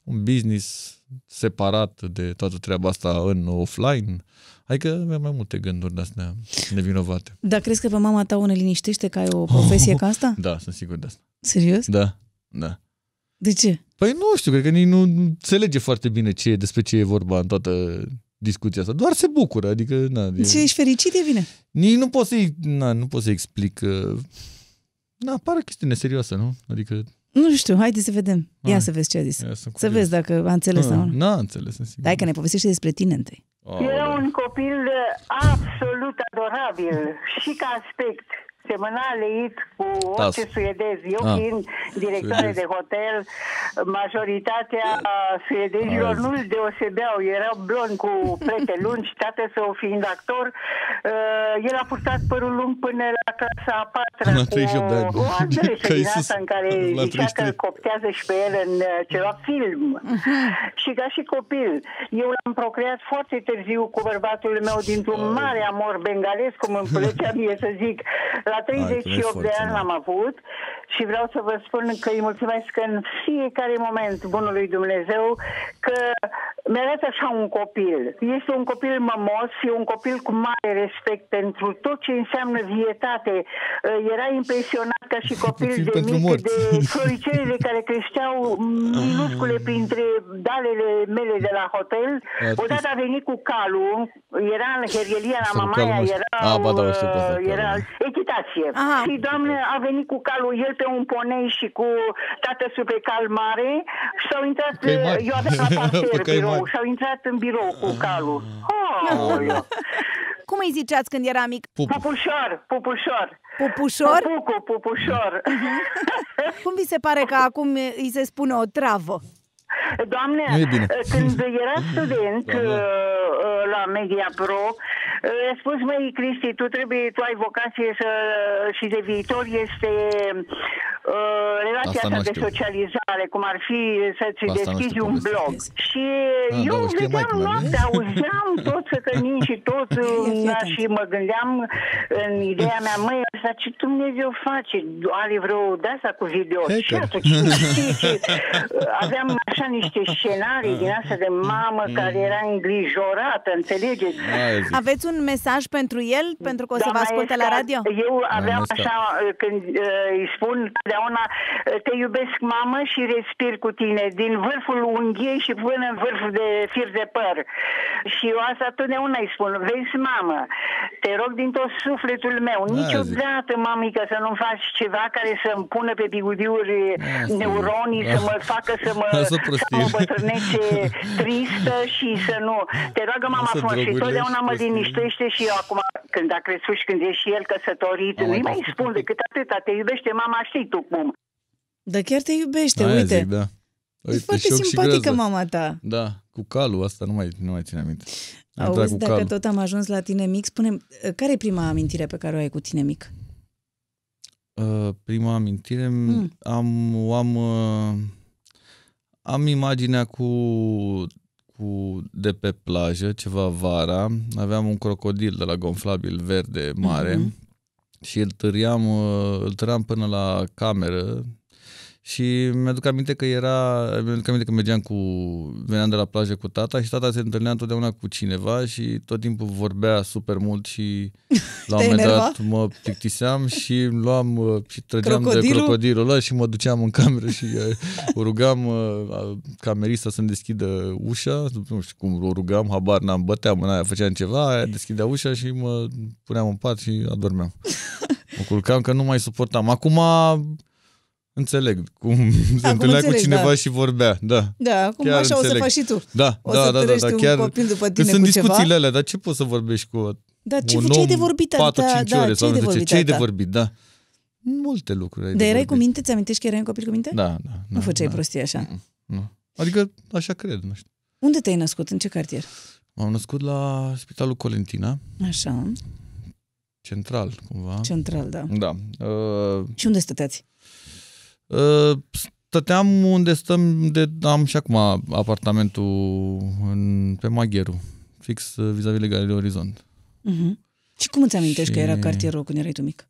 un business separat de toată treaba asta în offline. Adică avem mai multe gânduri de astea nevinovate. Dar crezi că pe mama ta o neliniștește că ai o profesie (laughs) ca asta? Da, sunt sigur de asta. Serios? Da, da. De ce? Păi nu știu, cred că nici nu înțelege foarte bine ce, e- despre ce e vorba în toată discuția asta. Doar se bucură, adică... Na, e, Ce ești fericit, e bine. nici nu pot să-i, na, nu pot să explic. Uh, na, pare o chestie neserioasă, nu? Adică... Nu știu, haide să vedem. Ia Hai. să vezi ce a zis. Ia, sunt Să curios. vezi dacă a înțeles sau Ah, nu. N-a înțeles, sunt sigur. Hai că ne povestește despre tine întâi. Era Aoleu. un copil absolut adorabil și ca aspect semăna leit cu orice Tas. suedez. Eu Ah, fiind directoare suedez. de hotel, majoritatea suedezilor Azi. nu-l deosebeau. Erau blond cu plete lungi, tată său fiind actor. Uh, el a purtat părul lung până la clasa a patra Până la cu 38 de ani. o adresă Ca din Iisus, asta în care la zicea că 33. coptează și pe el în uh, ceva film. (laughs) și ca și copil, eu l-am procreat foarte târziu cu bărbatul meu dintr-un mare amor bengalez, cum îmi plăcea mie să zic. La 38 de ani l-am avut și vreau să vă spun că îi mulțumesc în fiecare moment bunului Dumnezeu că mi arată așa un copil. Este un copil mămos, e un copil cu mare respect pentru tot ce înseamnă vietate. Uh, Era impresionat ca și (laughs) copil Puțin de pentru mic, morți. de floricelele care creșteau minuscule printre dalele mele de la hotel. Ați Odată a venit cu calul, era în herielia la Sau Mamaia, calul, nu știu. era, Ah, ba da, o știu pe asta, uh, era calul. Echitație. Aha. Și doamne, a venit cu calul, el pe un ponei și cu tată pe cal mare și s-au intrat, Căi mari. eu aveam la Pe parter căi birou, mari. și-au intrat în birou cu calul. Oh, Cum îi ziceați când era mic? Pupu. pupușor, pupușor. Pupușor? Pupucu, pupușor. (laughs) Cum vi se pare că acum îi se spune o travă? Doamne, Nu e bine. când era student Doamne. uh, uh, la Media Pro, uh, a spus, măi, Cristi, tu trebuie, tu ai vocație să, și de viitor este uh, relația Asta ta nu de știu. socializare, cum ar fi să-ți Asta nu deschizi știu un povestea. blog. Și Ah, eu da, o știe vedeam maică mea, noaptea, auzeam tot săcănii și tot Ia, fii uh, atent. și mă gândeam în ideea mea, măi, asta ce Dumnezeu face? Are vreo de-asta cu video? Hacker. Și atunci, cine știe ce... Aveam așa niște scenarii din asta de mamă care era îngrijorată, înțelegeți? Aia zic. Aveți un mesaj pentru el, pentru că o să vă Doamna asculte la Esca, radio? Eu aveam Esca. așa, uh, când uh, îi spun totdeauna, uh, te iubesc mamă și respir cu tine, din vârful unghiei și până în vârful de fir de păr. Și eu asta totdeauna îi spun, vezi mamă, te rog din tot sufletul meu, Aia niciodată, mamică, să nu faci ceva care să-mi pună pe bigudiuri Asta e. neuronii, Da. să mă facă să mă, Lasă să prostii. mă bătrânețe tristă și să nu. Te rog, mama Lasă frumos, și drogurile totdeauna și mă prostii. liniștește și eu acum, când a crescut și când e și el căsătorit, Am nu-i mai mai făcut spun un pic. decât atâta, te iubește mama, știi tu cum. Dar chiar te iubește, Aia uite. zic, da. e Uite, foarte șoc și simpatică groază. mama ta. Da, cu calul asta nu mai, nu mai ține aminte. Am intrat Auzi, cu dacă calul. tot am ajuns la tine mic, spune care e prima amintire pe care o ai cu tine mic? Uh, prima amintire Mm. am, o am, uh, am imaginea cu, cu de pe plajă, ceva vara. Aveam un crocodil de la gonflabil verde mare Mhm. și îl târiam, uh, îl târam până la cameră și mi-aduc aminte că era, mi-aduc aminte că mergeam cu, veneam de la plajă cu tata și tata se întâlnea întotdeauna cu cineva și tot timpul vorbea super mult și (laughs) la un Te moment enerva? dat mă plictiseam și luam uh, și trăgeam de Crocodilul? crocodilul ăla și mă duceam în cameră și uh, o rugam uh, camerista să-mi deschidă ușa, nu știu cum o rugam, habar n-am, băteam în aia, făceam ceva, aia deschidea ușa și mă puneam în pat și adormeam. (laughs) Mă culcam că nu mai suportam. Acum înțeleg cum (laughs) (laughs) se întâlnea cu înțelegi, cineva da. și vorbea, da. Da, acum Chiar așa o să înțeleg. faci și tu. Da, O da, să da, da, târești da, un chiar copil după că tine sunt cu discuțiile ceva. alea, dar ce poți să vorbești cu Da, ce, un ce ai om de vorbit? 4-5 da, da, ore ce sau ai nu de știu ce, vorbit? ce ai de tata? vorbit, da. Multe lucruri ai Dar de erai cu vorbit. minte? Ți-amintești că erai un copil cu minte? Da, da. da Nu făceai da. prostii așa. Nu. Adică așa cred, nu știu. Unde te-ai născut? În ce cartier? M-am născut la Spitalul Colentina, Așa, central, cumva. central, da. Da. Uh, Și unde stăteați? Uh, stăteam unde stăm, de, am și acum apartamentul în, pe Magheru, fix uh, vis-a-vis de Galeria Orizont. Uh-huh. Și cum îți amintești că Și- era cartierul când erai tu mic?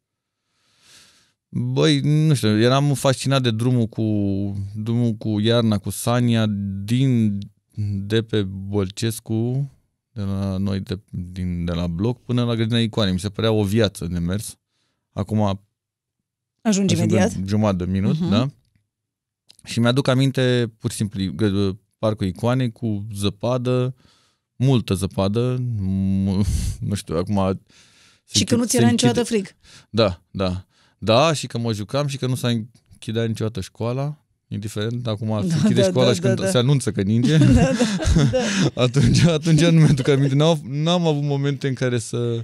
Băi, nu știu, eram fascinat de drumul cu drumul cu iarna, cu Sania, din de pe Bolcescu, de la noi, de, din, de la bloc, până la grădina Icoane. Mi se părea o viață de mers. Acum Ajungi ajung imediat? în jumătate de minut, Mhm. uh-huh. da? Și mi-aduc aminte, pur și simplu, gă- parcul Icoane cu zăpadă, multă zăpadă, m- nu știu, acum... se Și că închid- nu ți se era închide- niciodată frig. da, da. Da, și că mă jucam și că nu s-a închidea niciodată școala, indiferent, acum Da, se închide da, școala da, și da, când da. se anunță că ninge, (laughs) da, da, da. (laughs) atunci, atunci nu mi-aduc aminte. N-am, n-am avut momente în care să,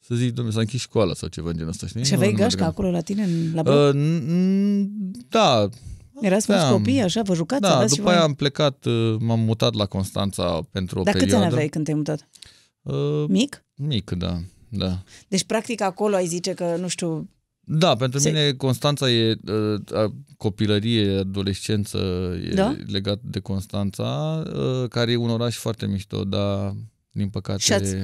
să zic, domnule, s-a închis școala sau ceva în genul ăsta, știi? Și aveai Nu- nu gașca mi-aduc acolo la tine, în- la aminte. bloc? Uh, n- n- da, Erați mulți aveam. copii, așa, vă jucați? da, aveați și după voi? aia am plecat, uh, m-am mutat la Constanța pentru o Dar câți perioadă. ani aveai când te-ai mutat? Uh, Mic? mic, da, da. Deci, practic, acolo ai zice că, nu știu, Da, pentru Se- mine Constanța e uh, a- copilărie, adolescență, e Da? legat de Constanța, uh, care e un oraș foarte mișto, dar din păcate... Și ați-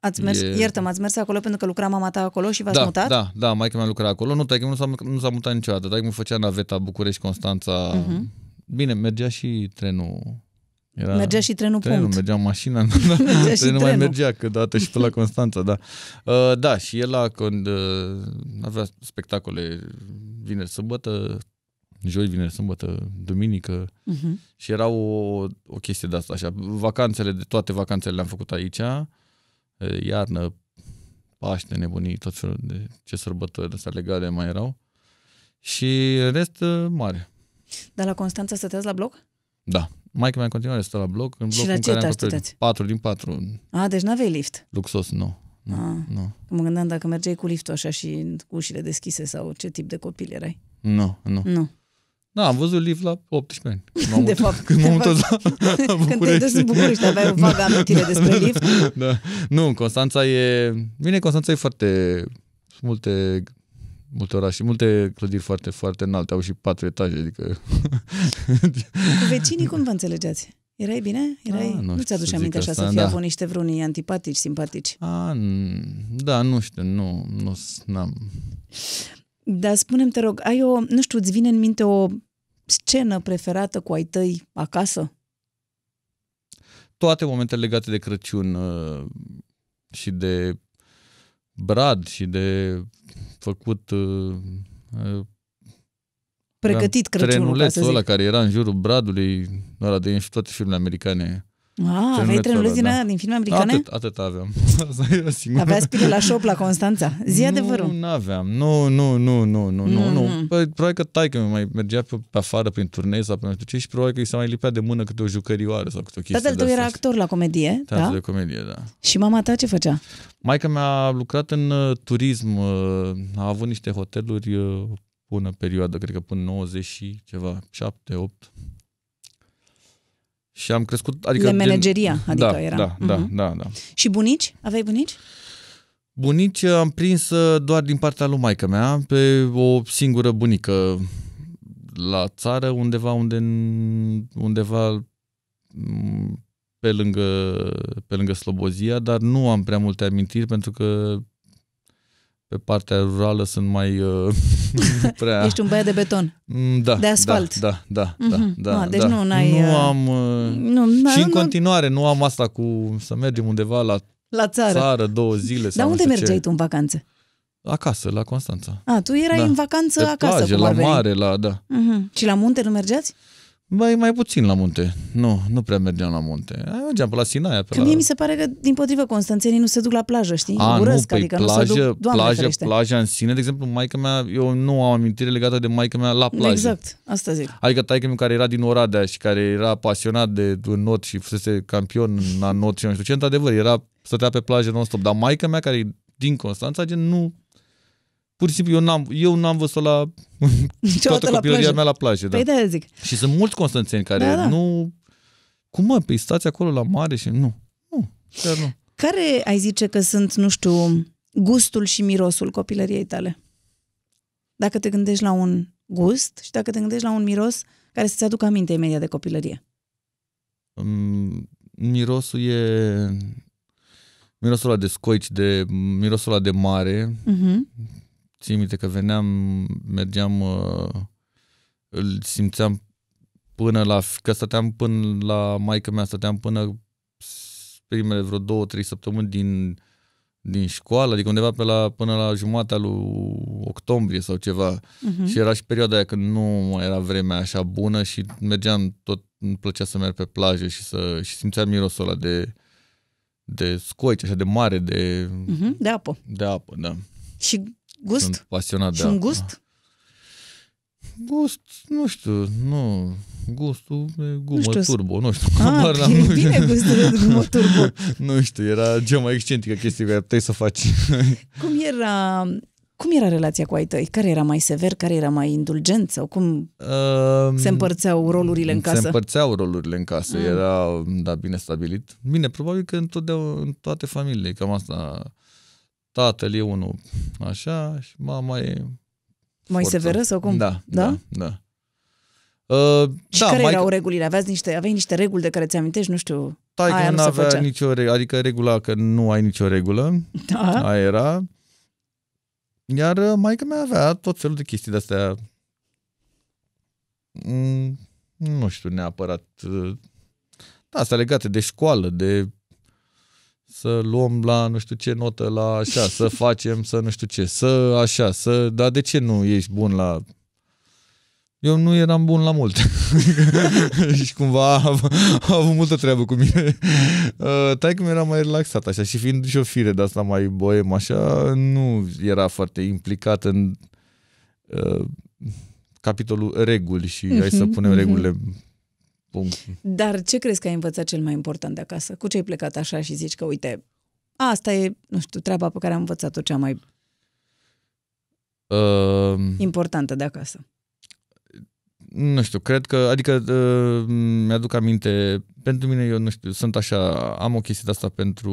ați mers, E- iartă-mă, ați mers acolo pentru că lucra mama ta acolo și v-ați da, mutat? da, da, mai că mi-a lucrat acolo. Nu, tai nu s-a, nu s-a mutat niciodată. Dar mi făcea naveta București-Constanța. Mhm. Bine, mergea și trenul Era Mergea și trenul, trenul, punct. mergea mașina, (laughs) Mergea da, și trenul mai trenul. mergea câteodată și pe la Constanța, da. Uh, da, și el a, când uh, avea spectacole vineri, sâmbătă, joi, vineri, sâmbătă, duminică Mhm. și era o, o chestie de asta, așa. Vacanțele, de toate vacanțele le-am făcut aici, uh, iarnă, Paște, nebunii, tot felul de ce sărbători de astea legale mai erau. Și în rest, uh, mare. Dar la Constanța stăteați la bloc? Da. Maica mea în continuare stă la bloc, în Și blocul la în ce care am etaj copilărit. stăteați? Patru din patru, A, deci n-aveai lift. luxos, nu. Nu, Ah. nu, Că Mă gândeam dacă mergeai cu liftul așa și cu ușile deschise sau ce tip de copil erai. nu, nu. Nu. Da, am văzut lift la 18 ani. Când m-am De mutat- fapt, când m-am de mutat fapt. la, la (laughs) Când te-ai București. dus în București, aveai o vagă amintire despre lift. da. Nu, în Constanța e... Bine, Constanța e foarte... Multe multe orașe, multe clădiri foarte, foarte înalte, au și patru etaje, adică... Cu vecinii cum vă înțelegeați? Erai bine? Erai... Ah, nu nu știu ți-aduce să aminte zic așa asta, să fie da. avut niște vreunii antipatici, simpatici? A, n- da, nu știu, nu, nu, n-am... Dar spune-mi, te rog, ai o, nu știu, îți vine în minte o scenă preferată cu ai tăi acasă? toate momentele legate de Crăciun uh, și de brad și de făcut uh, uh, Pregătit Crăciunul, ca să trenulețul zic. ăla care era în jurul bradului, ăla de și toate filmele americane. Ah, aveai trenulețul trenuleț ăla, din, da. aia, din filme americane? Atât, atât aveam. (laughs) Asta era singur. Avea spire la shop la Constanța. Zi Nu, adevărul. nu aveam. Nu, nu, nu, nu, nu, nu, Mhm. nu. Păi, probabil că taică mai mergea pe, pe afară prin turnee sau pe nu știu ce și probabil că îi se mai lipea de mână câte o jucărioară sau câte o chestie Tatăl tău de era astea. actor la comedie, Teatru da? de comedie, da. Și mama ta ce făcea? Maica mea a lucrat în uh, turism, uh, a avut niște hoteluri uh, bună perioadă, cred că până 90 și ceva, 7, 8. Și am crescut, adică... Le manageria, adică da, era. Da, da, Mhm. da, da. Și bunici? Aveai bunici? Bunici uh, am prins uh, doar din partea lui maica mea, pe o singură bunică la țară, undeva unde undeva m, pe lângă, pe lângă Slobozia, dar nu am prea multe amintiri pentru că pe partea rurală sunt mai uh, nu (laughs) prea... Ești un băiat de beton. Mm, Da, de asfalt. Da, da, da, Mhm. da, da. Ah, deci da. nu, n-ai, Nu uh, am... uh, Nu, na, și în nu, continuare nu am asta cu să mergem undeva la la țară. țară două zile sau Dar nu unde știu mergeai ce. tu în vacanțe? Acasă, la Constanța. A, tu erai Da. în vacanță Pe acasă, plajă, cum la ar veni. mare, la... Da. Mhm. Și la munte nu mergeați? Mai, mai puțin la munte. Nu, nu prea mergeam la munte. Ai, Mergeam pe la Sinaia, pe Că la... mie mi se pare că, din potrivă, constanțenii nu se duc la plajă, știi? A, Urăsc, nu, păi adică plajă, nu se duc, Doamne plajă, ferește. plaja în sine, de exemplu, maica mea, eu nu am amintire legată de maica mea la plajă. Exact, asta zic. Adică taică care era din Oradea și care era pasionat de not și fusese campion la not și nu știu ce, într-adevăr, era, stătea pe plajă non-stop. Dar maica mea, care e din Constanța, gen, nu... Pur și simplu, eu n-am, eu n-am văzut la (laughs) Niciodată toată la copilăria plajă. mea la plajă. Da. Păi de zic. Și sunt mulți constanțeni care Da, da. nu... Cum mă, pe stați acolo la mare și nu. Nu, chiar nu. Care ai zice că sunt, nu știu, gustul și mirosul copilăriei tale? Dacă te gândești la un gust și dacă te gândești la un miros care să-ți aducă aminte imediat de copilărie. Mm, Mirosul e... Mirosul ăla de scoici, de mirosul ăla de mare. Uh-huh. Țin minte că veneam, mergeam, uh, îl simțeam până la... Că stăteam până la maică mea, stăteam până primele vreo două, trei săptămâni din, din școală, adică undeva pe la, până la jumatea lui octombrie sau ceva. Uh-huh. Și era și perioada aia când nu mai era vremea așa bună și mergeam, tot îmi plăcea să merg pe plajă și să și simțeam mirosul ăla de, de scoici, așa de mare, de, Uh-huh. De apă. de apă, da. Și gust? Sunt pasionat și de un apă. gust? Gust, nu știu, nu. Gustul e gumă știu, turbo, nu știu. Ah, habar n-am, bine, nu, știu. bine gustul de gumă (laughs) turbo. nu știu, era cea mai excentrică chestie care puteai să faci. (laughs) Cum era, cum era relația cu ai tăi? Care era mai sever, care era mai indulgent? Sau cum Um, se împărțeau rolurile în casă? Se împărțeau rolurile în casă, Mm. era da, bine stabilit. Bine, probabil că întotdeauna, în toate familiile, cam asta. Tatăl e unul așa și mama e mai forță. severă sau cum? Da, Da? da, da. Uh, Și da, care maică- erau regulile? Aveați niște, aveai niște reguli de care ți amintești? Nu știu. Taică Aia nu nu se avea făcea. nicio regulă, adică regula că nu ai nicio regulă, Da? aia era. Iar uh, maica mea avea tot felul de chestii de-astea, mm, nu știu neapărat, uh, astea legate de școală, de să luăm la nu știu ce notă la așa, să (laughs) facem să nu știu ce, să așa, să, dar de ce nu ești bun la eu nu eram bun la multe (laughs) și cumva a, a avut multă treabă cu mine. (laughs) Uh, tai că era mai relaxat așa și fiind și o fire de asta mai boem așa, nu era foarte implicat în uh, capitolul reguli și hai să Mhm, punem mhm. regulile punct. Dar ce crezi că ai învățat cel mai important de acasă? Cu ce ai plecat așa și zici că, uite, asta e, nu știu, treaba pe care am învățat-o cea mai Uh, importantă de acasă? nu știu, cred că, adică uh, mi-aduc aminte, pentru mine, eu nu știu, sunt așa, am o chestie de asta pentru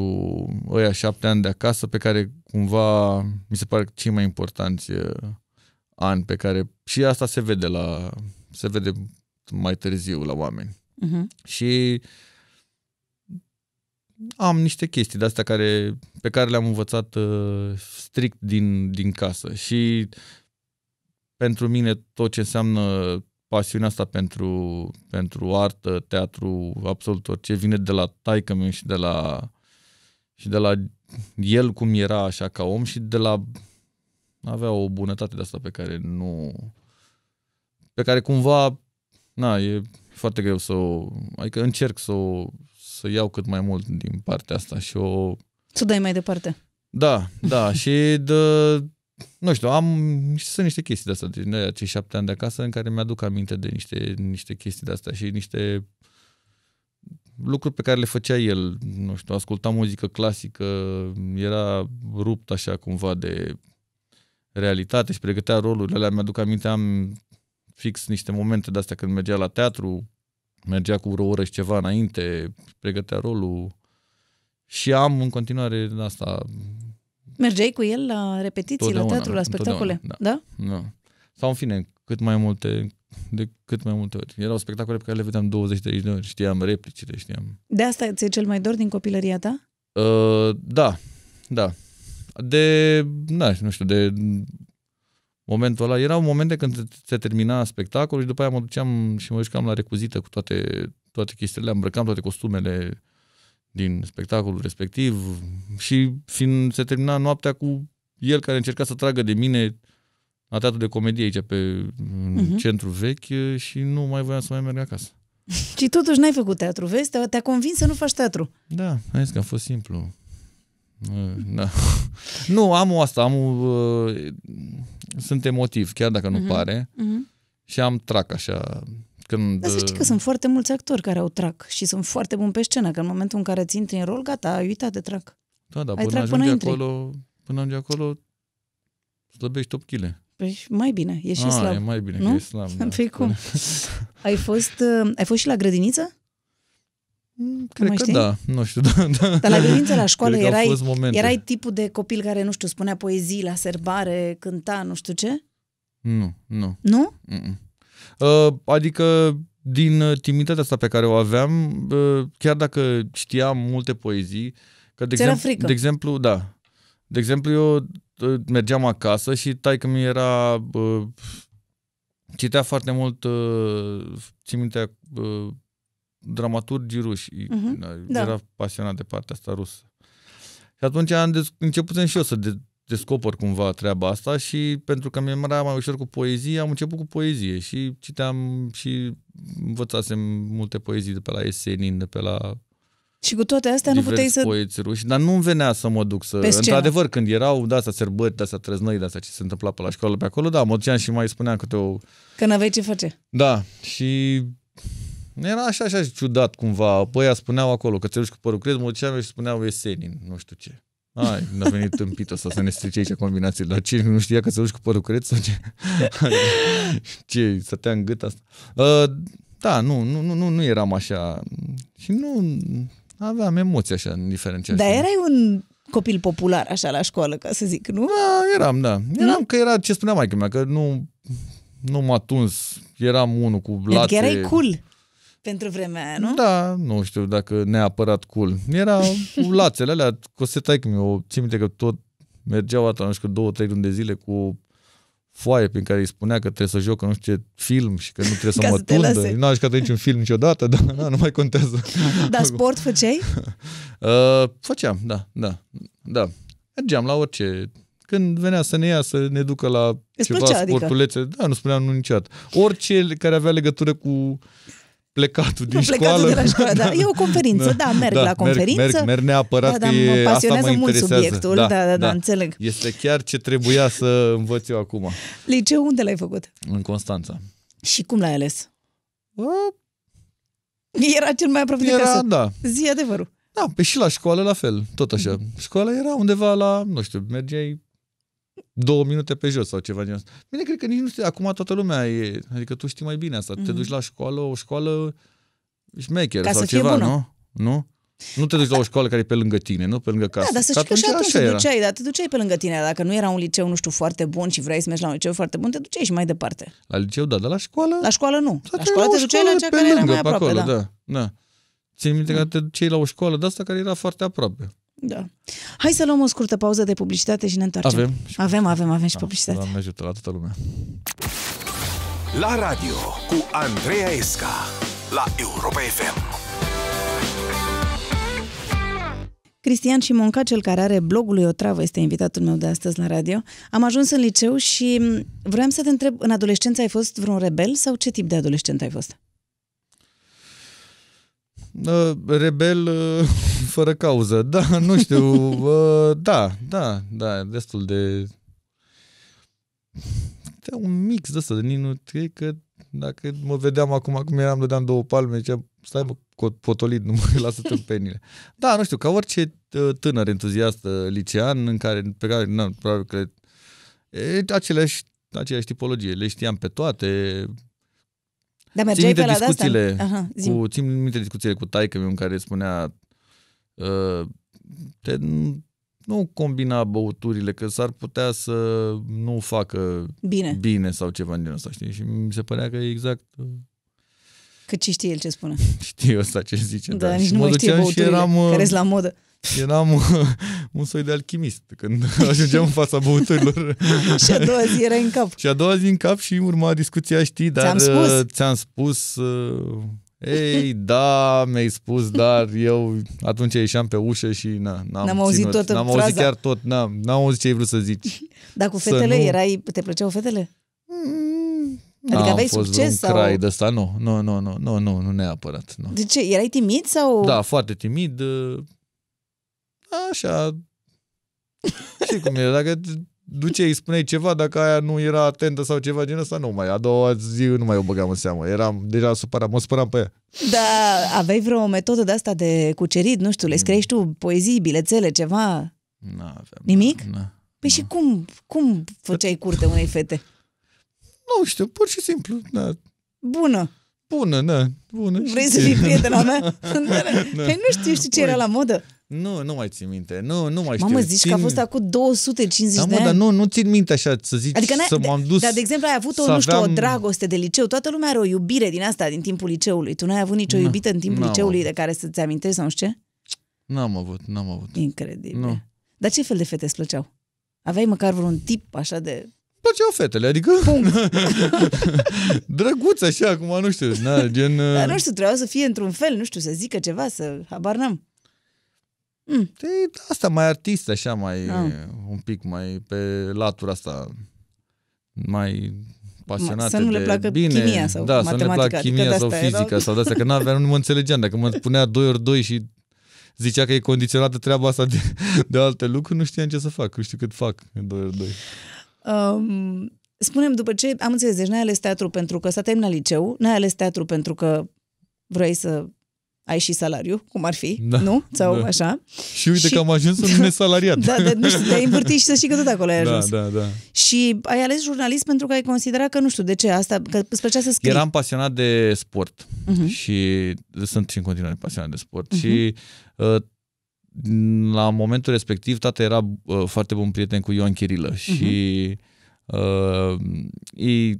ăia șapte ani de acasă, pe care cumva mi se pare cei mai importanți uh, ani pe care, și asta se vede la, se vede mai târziu la oameni. Uh-huh. Și am niște chestii de astea care, pe care le-am învățat uh, strict din, din casă și pentru mine tot ce înseamnă pasiunea asta pentru, pentru artă, teatru, absolut orice vine de la taică meu și de la și de la el cum era așa ca om și de la avea o bunătate de asta pe care nu pe care cumva na, e foarte greu să o, adică încerc să o, să iau cât mai mult din partea asta și o Să o dai mai departe. da, da, (laughs) și de, nu știu, am, sunt niște chestii de astea, din aia, cei șapte ani de acasă, în care mi-aduc aminte de niște, niște chestii de astea și niște lucruri pe care le făcea el, nu știu, asculta muzică clasică, era rupt așa cumva de realitate și pregătea rolurile alea, mi-aduc aminte, am fix niște momente de astea când mergea la teatru, mergea cu vreo oră și ceva înainte, pregătea rolul și am în continuare din asta Mergeai cu el la repetiții, la Totdeauna, teatru, la spectacole? întotdeauna, Da? Da. Sau în fine, cât mai multe, de cât mai multe ori. Erau spectacole pe care le vedeam 20-30 de ori, știam replicile, știam. De asta ți-e cel mai dor din copilăria ta? Uh, da, da. De, da, nu știu, de momentul ăla. Erau momente când se termina spectacolul și după aia mă duceam și mă jucam la recuzită cu toate, toate chestiile, îmbrăcam toate costumele din spectacolul respectiv și fiind se termina noaptea cu el care încerca să tragă de mine la teatru de comedie aici pe în Mhm. centru vechi și nu mai voiam să mai merg acasă. (laughs) Și totuși n-ai făcut teatru, vezi? Te- Te-a convins să nu faci teatru. Da, am zis că a fost simplu. (laughs) Uh, Da. Nu, am o asta, am o, uh, sunt emotiv, chiar dacă nu Mhm. pare, Uh-huh. și am trac așa. Când, Dar să știi că sunt foarte mulți actori care au trac și sunt foarte buni pe scenă, că în momentul în care îți intri în rol, gata, ai uitat de trac. Da, da, ai până trac până ajungi intri. acolo, până ajungi acolo, slăbești 8 kg. Păi mai bine, e și Ah, slab. e mai bine nu? că e slab. Da. (laughs) Păi cum? Ai fost, uh, ai fost și la grădiniță? Cred mai că știi? da, nu știu. (laughs) Da, da. Dar la grădiniță, la școală, Cred că au erai, fost momente. erai tipul de copil care, nu știu, spunea poezii la serbare, cânta, nu știu ce? Nu, nu. Nu? Mm-mm. Uh, adică din uh, timiditatea asta pe care o aveam, uh, chiar dacă știam multe poezii, că de, Ți-era exemplu, frică? de exemplu, da. De exemplu, eu uh, mergeam acasă și taică mi era uh, citea foarte mult uh, țin minte uh, dramaturgii ruși. Mhm, da. Era pasionat de partea asta rusă. Și atunci am des- început și eu să de- descoper cumva treaba asta și pentru că mi era mai ușor cu poezie, am început cu poezie și citeam și învățasem multe poezii de pe la Esenin, de pe la Și cu toate astea nu diversi puteai să... poeți ruși, dar nu-mi venea să mă duc să... Pe scenă. Într-adevăr, când erau de astea sărbări, de astea trăznăi, de astea ce se întâmpla pe la școală pe acolo, da, mă duceam și mai spuneam câte o... Că n-aveai ce face. Da, și era așa, așa ciudat cumva. Băia spuneau acolo că ți cu părul crez, mă duceam eu și spuneau Esenin, nu știu ce. Ai, n-a venit tâmpită să ne strice aici combinații. Dar cine nu știa că se cu părul creț sau ce? (laughs) ce, stătea în gât asta? Uh, da, nu, nu, nu, nu, nu eram așa. Și nu aveam emoții așa, indiferent ce Dar aș fi. erai un copil popular, așa, la școală, ca să zic, nu? Da, eram, da. Eram că era ce spunea maică mea, că nu, nu m-a tuns. Eram unul cu lațe. Adică erai cool pentru vremea aia, nu? Da, nu știu dacă neapărat cool. Era (laughs) cu lațele alea, cu setai că mi-o țin minte că tot mergeau atât, nu știu, două, trei luni de zile cu foaie prin care îi spunea că trebuie să jocă nu știu ce film și că nu trebuie să Ca mă să te tundă. lase. Nu am jucat niciun film niciodată, (laughs) dar na, nu mai contează. Dar sport făceai? (laughs) Uh, făceam, da, da, da. Mergeam la orice. Când venea să ne ia, să ne ducă la Îți ceva plăcea, adică? sportulețe, da, nu spuneam nu niciodată. Orice care avea legătură cu plecatul din Nu, plecatul școală. de la școală, da. E o (laughs) conferință, da, merg la conferință. Merg, merg, merg neapărat Da, dar că e, mă asta pasionează mă mult interesează. subiectul, da, da, da, înțeleg. Este chiar ce trebuia să învăț eu acum, Liceu unde l-ai făcut? în Constanța. Și cum l-ai ales? Bă, Era cel mai aproape de Era, casă. da, Zi adevărul. Da, pe și la școală la fel, tot așa. Școala era undeva la, nu știu, mergeai două minute pe jos sau ceva genul ăsta. Bine, cred că nici nu știu, acum toată lumea e, adică tu știi mai bine asta, mm-hmm. te duci la școală, o școală șmecheră Ca sau să fie ceva, bună. nu? Nu? Nu te duci la o școală care e pe lângă tine, nu? Pe lângă casă. Da, dar să Că știi că și atunci așa te era. duceai, dar te duceai pe lângă tine. Dacă nu era un liceu, nu știu, foarte bun și vrei să mergi la un liceu foarte bun, te duceai și mai departe. La liceu, da, dar la școală... La școală nu. Da, La școală o te duceai la școală cea pe care era lângă, mai pe aproape, acolo, da. da. da. Țin minte că te duceai la o școală de asta care era foarte aproape. Da. Hai să luăm o scurtă pauză de publicitate și ne întoarcem. Avem și Avem, avem, avem și Da, publicitate. Doamne ajută la toată lumea. La radio cu Andreea Esca la Europa FM. Cristian Șimonca, cel care are blogul lui Otravă, este invitatul meu de astăzi la radio. Am ajuns în liceu și m, vreau să te întreb, în adolescență ai fost vreun rebel sau ce tip de adolescent ai fost? Uh, rebel uh, fără cauză. Da, (laughs) nu știu. Uh, da, da, da, destul de... Da, un mix de ăsta, de nici nu cred că dacă mă vedeam acum cum eram, dădeam două palme, zicea, stai mă, co- potolit, (laughs) nu mă lasă tâmpenile. Da, nu știu, ca orice uh, tânăr entuziast uh, licean, în care, pe care, na, probabil că e, aceleași, aceleași tipologie, le știam pe toate, Dar Țin mergeai minte pe la de-asta? discuțiile Aha, zi cu, țin minte discuțiile cu taică meu în care spunea uh, te, nu combina băuturile, că s-ar putea să nu facă Bine, bine sau ceva în genul ăsta, știi? Și mi se părea că e exact uh, că ce știe el ce spune. (laughs) știu ăsta ce zice. Da, da. nici și nu mă mai știe duceam și băuturile eram, uh, care sunt la modă. eram uh, (laughs) un soi de alchimist când (laughs) ajungeam în fața băuturilor. Și a doua zi era în cap. Și a doua zi în cap și urma discuția, știi, dar Ți-am spus. uh, ți-am spus uh, ei, da, mi-ai spus, dar eu atunci ieșeam pe ușă și na, n-am, N-am auzit ținut, toată N-am auzit fraza. chiar tot, n-am, n-am auzit ce ai vrut să zici. (laughs) Dar cu Să fetele nu- erai, te plăceau fetele? Adică N-am aveai fost succes un sau- crai de ăsta, nu, nu, nu, nu, nu, nu, nu neapărat, nu. De ce? Erai timid sau? Da, foarte timid, uh, așa, (laughs) știi cum e, dacă te duceai, îi spuneai ceva, dacă aia nu era atentă sau ceva genul ăsta, nu mai, a doua zi nu mai o băgam în seamă, eram deja supărat, mă supăram pe ea. Da, aveai vreo metodă de asta de cucerit, nu știu, le scriei și tu poezii, bilețele, ceva? N-aveam. Nimic? Na. Păi și cum, cum făceai curte unei fete? Nu știu, pur și simplu, da, Bună! bună, da, bună. și Vrei să ce? fii prietena mea? (laughs) Păi nu știu, știu ce era la modă. Nu, nu mai țin minte, nu, nu mai știu. Mamă, zici țin... că a fost acum 250 Da, de mă, ani. dar nu, nu țin minte așa să zici, Adică n-ai, să m-am dus... Dar, de exemplu, ai avut o, să nu știu, o aveam- dragoste de liceu. Toată lumea are o iubire din asta, din timpul liceului. Tu n-ai avut nicio Nu, iubită în timpul n-am liceului avut. de care să-ți amintești sau nu știu ce? N-am avut, n-am avut. Incredibil. Nu. Dar ce fel de fete îți plăceau? Aveai măcar vreun tip așa de... Plăceau fetele, adică... (laughs) Drăguț așa, acum, nu știu, na, gen... Dar nu știu, trebuia să fie într-un fel, nu știu, să zică ceva, să... Habar n-am. De asta mai artist, așa, mai... Ah. Un pic mai pe latura asta, mai pasionată Să nu le de placă bine. chimia sau da, să nu le matematica, placă adică chimia de sau asta era- fizica sau de asta, că n-aveam, nu mă înțelegeam. Dacă mă punea 2 ori 2 și zicea că e condiționată treaba asta de, de alte lucruri, nu știam ce să fac. Nu știu cât fac în 2 ori 2. Um, spunem după ce am înțeles, deci n-ai ales teatru pentru că s-a terminat liceu, n-ai ales teatru pentru că vrei să ai și salariu, cum ar fi, Da, nu? Sau da. așa. Și uite Și- că am ajuns un (laughs) nesalariat. Da, de, nu știu, te-ai învârtit și să știi că tot acolo ai da, ajuns. da, da. Și ai ales jurnalist pentru că ai considerat că, nu știu, de ce asta, că îți plăcea să scrii. Eram pasionat de sport Mhm. și sunt și în continuare pasionat de sport și uh, la momentul respectiv tata era uh, foarte bun prieten cu Ioan Chirilă și uh, ei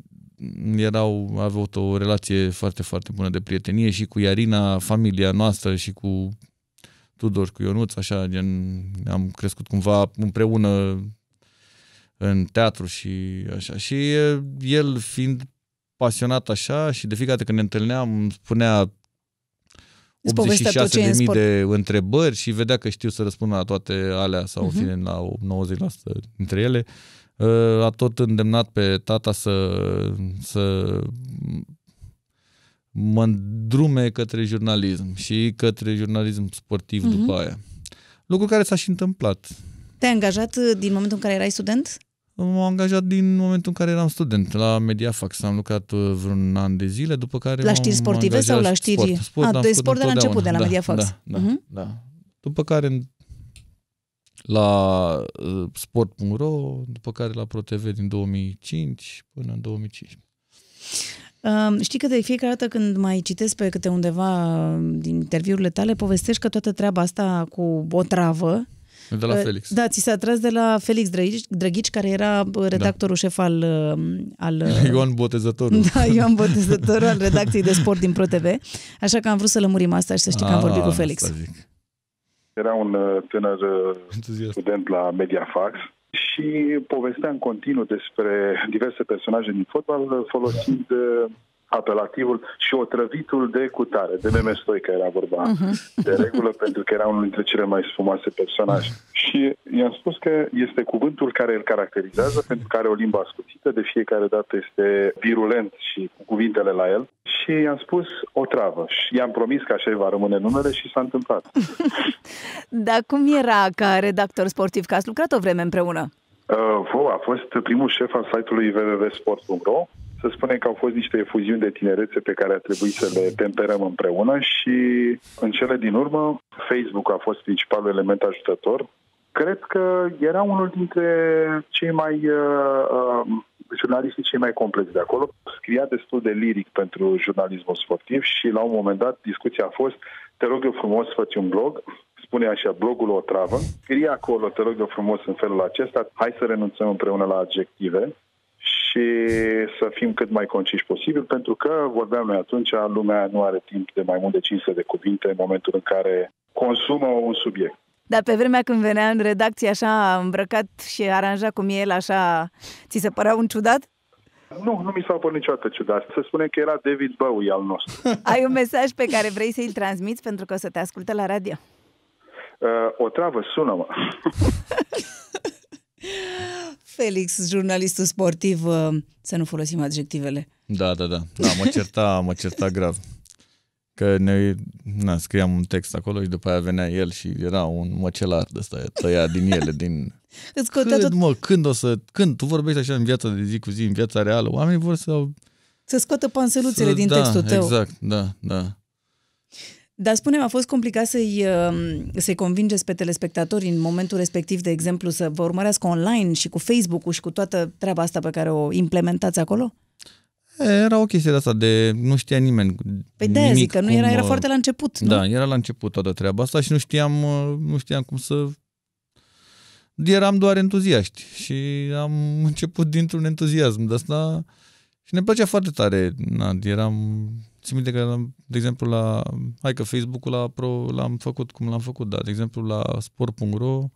erau, aveau o relație foarte, foarte bună de prietenie și cu Iarina, familia noastră și cu Tudor, cu Ionuț, așa, gen, am crescut cumva împreună în teatru și așa. Și uh, el fiind pasionat așa și de fiecare dată când ne întâlneam îmi spunea Îți povestea tot ce e în 86.000 sport. de întrebări și vedea că știu să răspund la toate alea sau Mhm. în fine la 90% dintre ele. Uh, A tot îndemnat pe tata să, să mă îndrume către jurnalism și către jurnalism sportiv Mhm. după aia. Lucru care s-a și întâmplat. Te-ai angajat uh, din momentul în care erai student? M-am angajat din momentul în care eram student la Mediafax. Am lucrat uh, vreun an de zile, după care La m-am știri sportive angajat sau la și știri? Sport, sport, Ah, am de făcut sport de la început, întotdeauna. de la Mediafax. Da, da, Mhm. da. După care la uh, sport.ro, după care la ProTV din 2005 până în 2015. Uh, știi că de fiecare dată când mai citesc pe câte undeva uh, din interviurile tale, povestești că toată treaba asta cu o travă De la Uh, Felix. Da, ți s-a tras de la Felix Drăghici, Drăghici care era uh, redactorul șef al... uh, al (laughs) uh, Ioan Botezătorul. (laughs) Da, Ioan Botezătorul al redacției de sport din ProTV. Așa că am vrut să lămurim asta și să știi că am vorbit cu Ah, Felix. asta zic. Era un uh, tânăr uh, Entuziast. student la Mediafax și povestea în continuu despre diverse personaje din fotbal uh, folosind uh, apelativul și otrăvitul de cutare, de meme Stoica era vorba de regulă, pentru că era unul dintre cele mai sfumoase personaje. Și i-am spus că este cuvântul care îl caracterizează, pentru că are o limbă ascuțită, de fiecare dată este virulent și cu cuvintele la el. Și i-am spus o travă și i-am promis că așa îi va rămâne numele și s-a întâmplat. (laughs) Dar cum era ca redactor sportiv? Că ați lucrat o vreme împreună. Uh, Vo a fost primul șef al site-ului www.sport.ro. Să spunem că au fost niște efuziuni de tinerețe pe care a trebuit să le temperăm împreună și în cele din urmă Facebook a fost principalul element ajutător. Cred că era unul dintre cei mai uh, uh, jurnaliștii cei mai compleți de acolo. Scria destul de liric pentru jurnalismul sportiv și la un moment dat discuția a fost te rog eu frumos, fă un blog, spune așa, blogul o travă, scrie acolo, te rog eu frumos în felul acesta, hai să renunțăm împreună la adjective și să fim cât mai conciși posibil, pentru că, vorbeam noi atunci, lumea nu are timp de mai mult de 500 de cuvinte în momentul în care consumă un subiect. Dar pe vremea când venea în redacție așa îmbrăcat și aranjat cum e el, așa, ți se părea un ciudat? Nu, nu mi s-a părut niciodată ciudat. Să spunem că era David Bowie al nostru. (laughs) Ai un mesaj pe care vrei să-l transmiți pentru că o să te asculte la radio. Uh, o travă, sună-mă. (laughs) Felix, jurnalistul sportiv, uh, să nu folosim adjectivele. Da, da, da. Da, mă certa, mă certa grav. Că ne, na, scriam un text acolo și după aia venea el și era un măcelar de ăsta, tăia din ele, din... (laughs) Îți scotea Când, tot, mă, când o să... Când? Tu vorbești așa în viața de zi cu zi, în viața reală, oamenii vor să... să scoată panseluțele să din da, textul tău. exact, da, da. Dar spune a fost complicat să-i, uh, să-i convingeți pe telespectatori în momentul respectiv, de exemplu, să vă urmărească online și cu Facebook-ul și cu toată treaba asta pe care o implementați acolo? E, Era o chestie de asta de nu știa nimeni Păi de nimic zic că nu cum, era, era uh, foarte la început, nu? Da, era la început toată treaba asta și nu știam, uh, nu știam cum să... Eram doar entuziaști și am început dintr-un entuziasm de asta și ne plăcea foarte tare. Na, eram... Țin minte că, de exemplu, la... Hai că Facebook-ul la Pro l-am făcut cum l-am făcut, dar, de exemplu, la sport.ro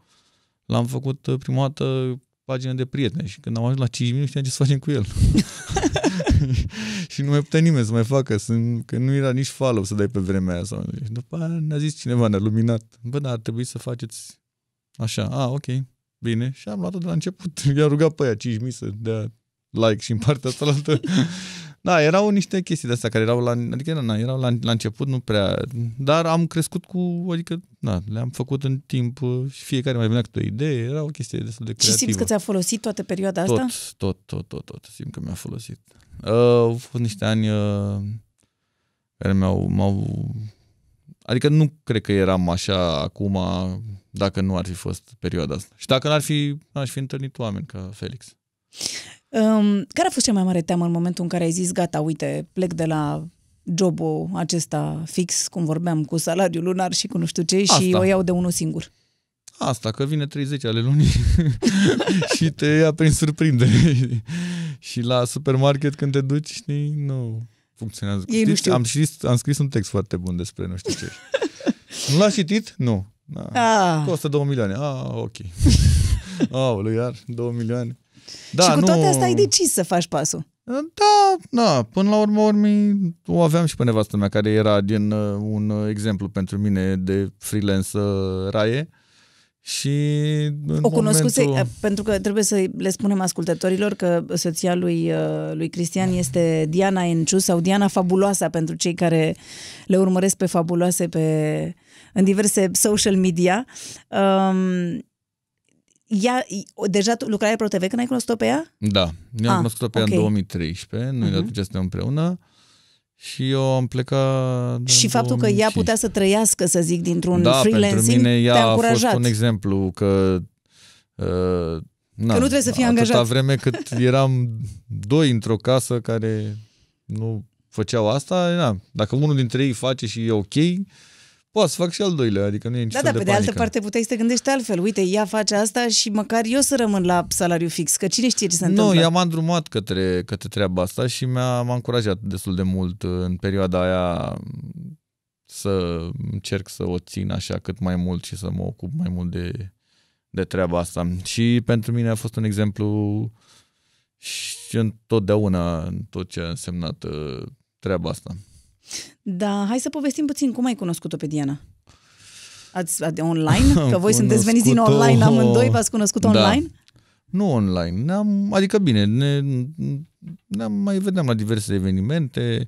l-am făcut uh, prima dată pagină de prieteni și când am ajuns la 5.000 nu știam ce să facem cu el. (laughs) (laughs) și nu mai putea nimeni să mai facă, să, că nu era nici follow să dai pe vremea aia. Sau, și după aia ne-a zis cineva, ne-a luminat. Bă, dar ar trebui să faceți așa. A, ok, bine. Și am luat-o de la început. (laughs) I-am rugat pe aia 5.000 să dea like și în partea asta la altă. Da, erau niște chestii de astea care erau la, adică na, erau la, la început, nu prea, dar am crescut cu, adică, na, le-am făcut în timp uh, și fiecare mai venea cu o idee, era o chestie destul de și creativă. simți că ți-a folosit toată perioada tot, asta? tot, tot, tot, tot, simt că mi-a folosit. Uh, au fost niște ani uh, care mi-au, m-au, adică nu cred că eram așa acum dacă nu ar fi fost perioada asta. Și dacă n-ar fi, n-aș fi întâlnit oameni ca Felix. Um, care a fost cea mai mare teamă în momentul în care ai zis, gata, uite, plec de la jobul acesta fix, cum vorbeam, cu salariul lunar și cu nu știu ce, și Asta. o iau de unul singur? Asta, că vine 30 ale lunii (laughs) și te ia prin surprindere. (laughs) și la supermarket când te duci, știi, nu funcționează. Ei nu știu. am, scris, am scris un text foarte bun despre nu știu ce. (laughs) nu l-a citit? Nu. Da. Ah. Costă 2 milioane. Ah, ok. Aoleu, iar 2 milioane. Da, și cu nu... toate astea ai decis să faci pasul. Da, da, până la urmă urmii o aveam și pe nevastă mea care era din uh, un uh, exemplu pentru mine de freelance uh, raie și în O cunoscuse, momentul... pentru că trebuie să le spunem ascultătorilor că soția lui, uh, lui Cristian este Diana Enciu sau Diana Fabuloasa pentru cei care le urmăresc pe Fabuloase pe, în diverse social media. Um, ea, deja tu lucrai la ProTV când ai cunoscut-o pe ea? Da, eu am Ah, cunoscut-o pe ea ok. în 2013, noi Mhm. de atunci suntem împreună și eu am plecat în Și faptul că ea 2005. putea să trăiască, să zic, dintr-un da, freelancing, pentru mine ea te-a a fost încurajat. un exemplu că uh, na, Că nu trebuie să fii atâta angajat. vreme cât (laughs) eram doi într-o casă care nu făceau asta, na, dacă unul dintre ei face și e ok, poate să fac și al doilea, adică nu e nici Da, fel da, de pe de altă panică. parte puteai să te gândești altfel. Uite, ea face asta și măcar eu să rămân la salariu fix, că cine știe ce se Nu, întâmplă. ea m-a îndrumat către, către treaba asta și mi-a, m-a încurajat destul de mult în perioada aia să încerc să o țin așa cât mai mult și să mă ocup mai mult de, de treaba asta. Și pentru mine a fost un exemplu și întotdeauna în tot ce a însemnat uh, treaba asta. Da, hai să povestim puțin cum ai cunoscut-o pe Diana. Ați, ade- online? Am (laughs) Că voi sunteți veniți din cunoscut-o- online amândoi, v-ați cunoscut Da. online? Nu online, ne-am, adică bine, ne, ne mai vedeam la diverse evenimente.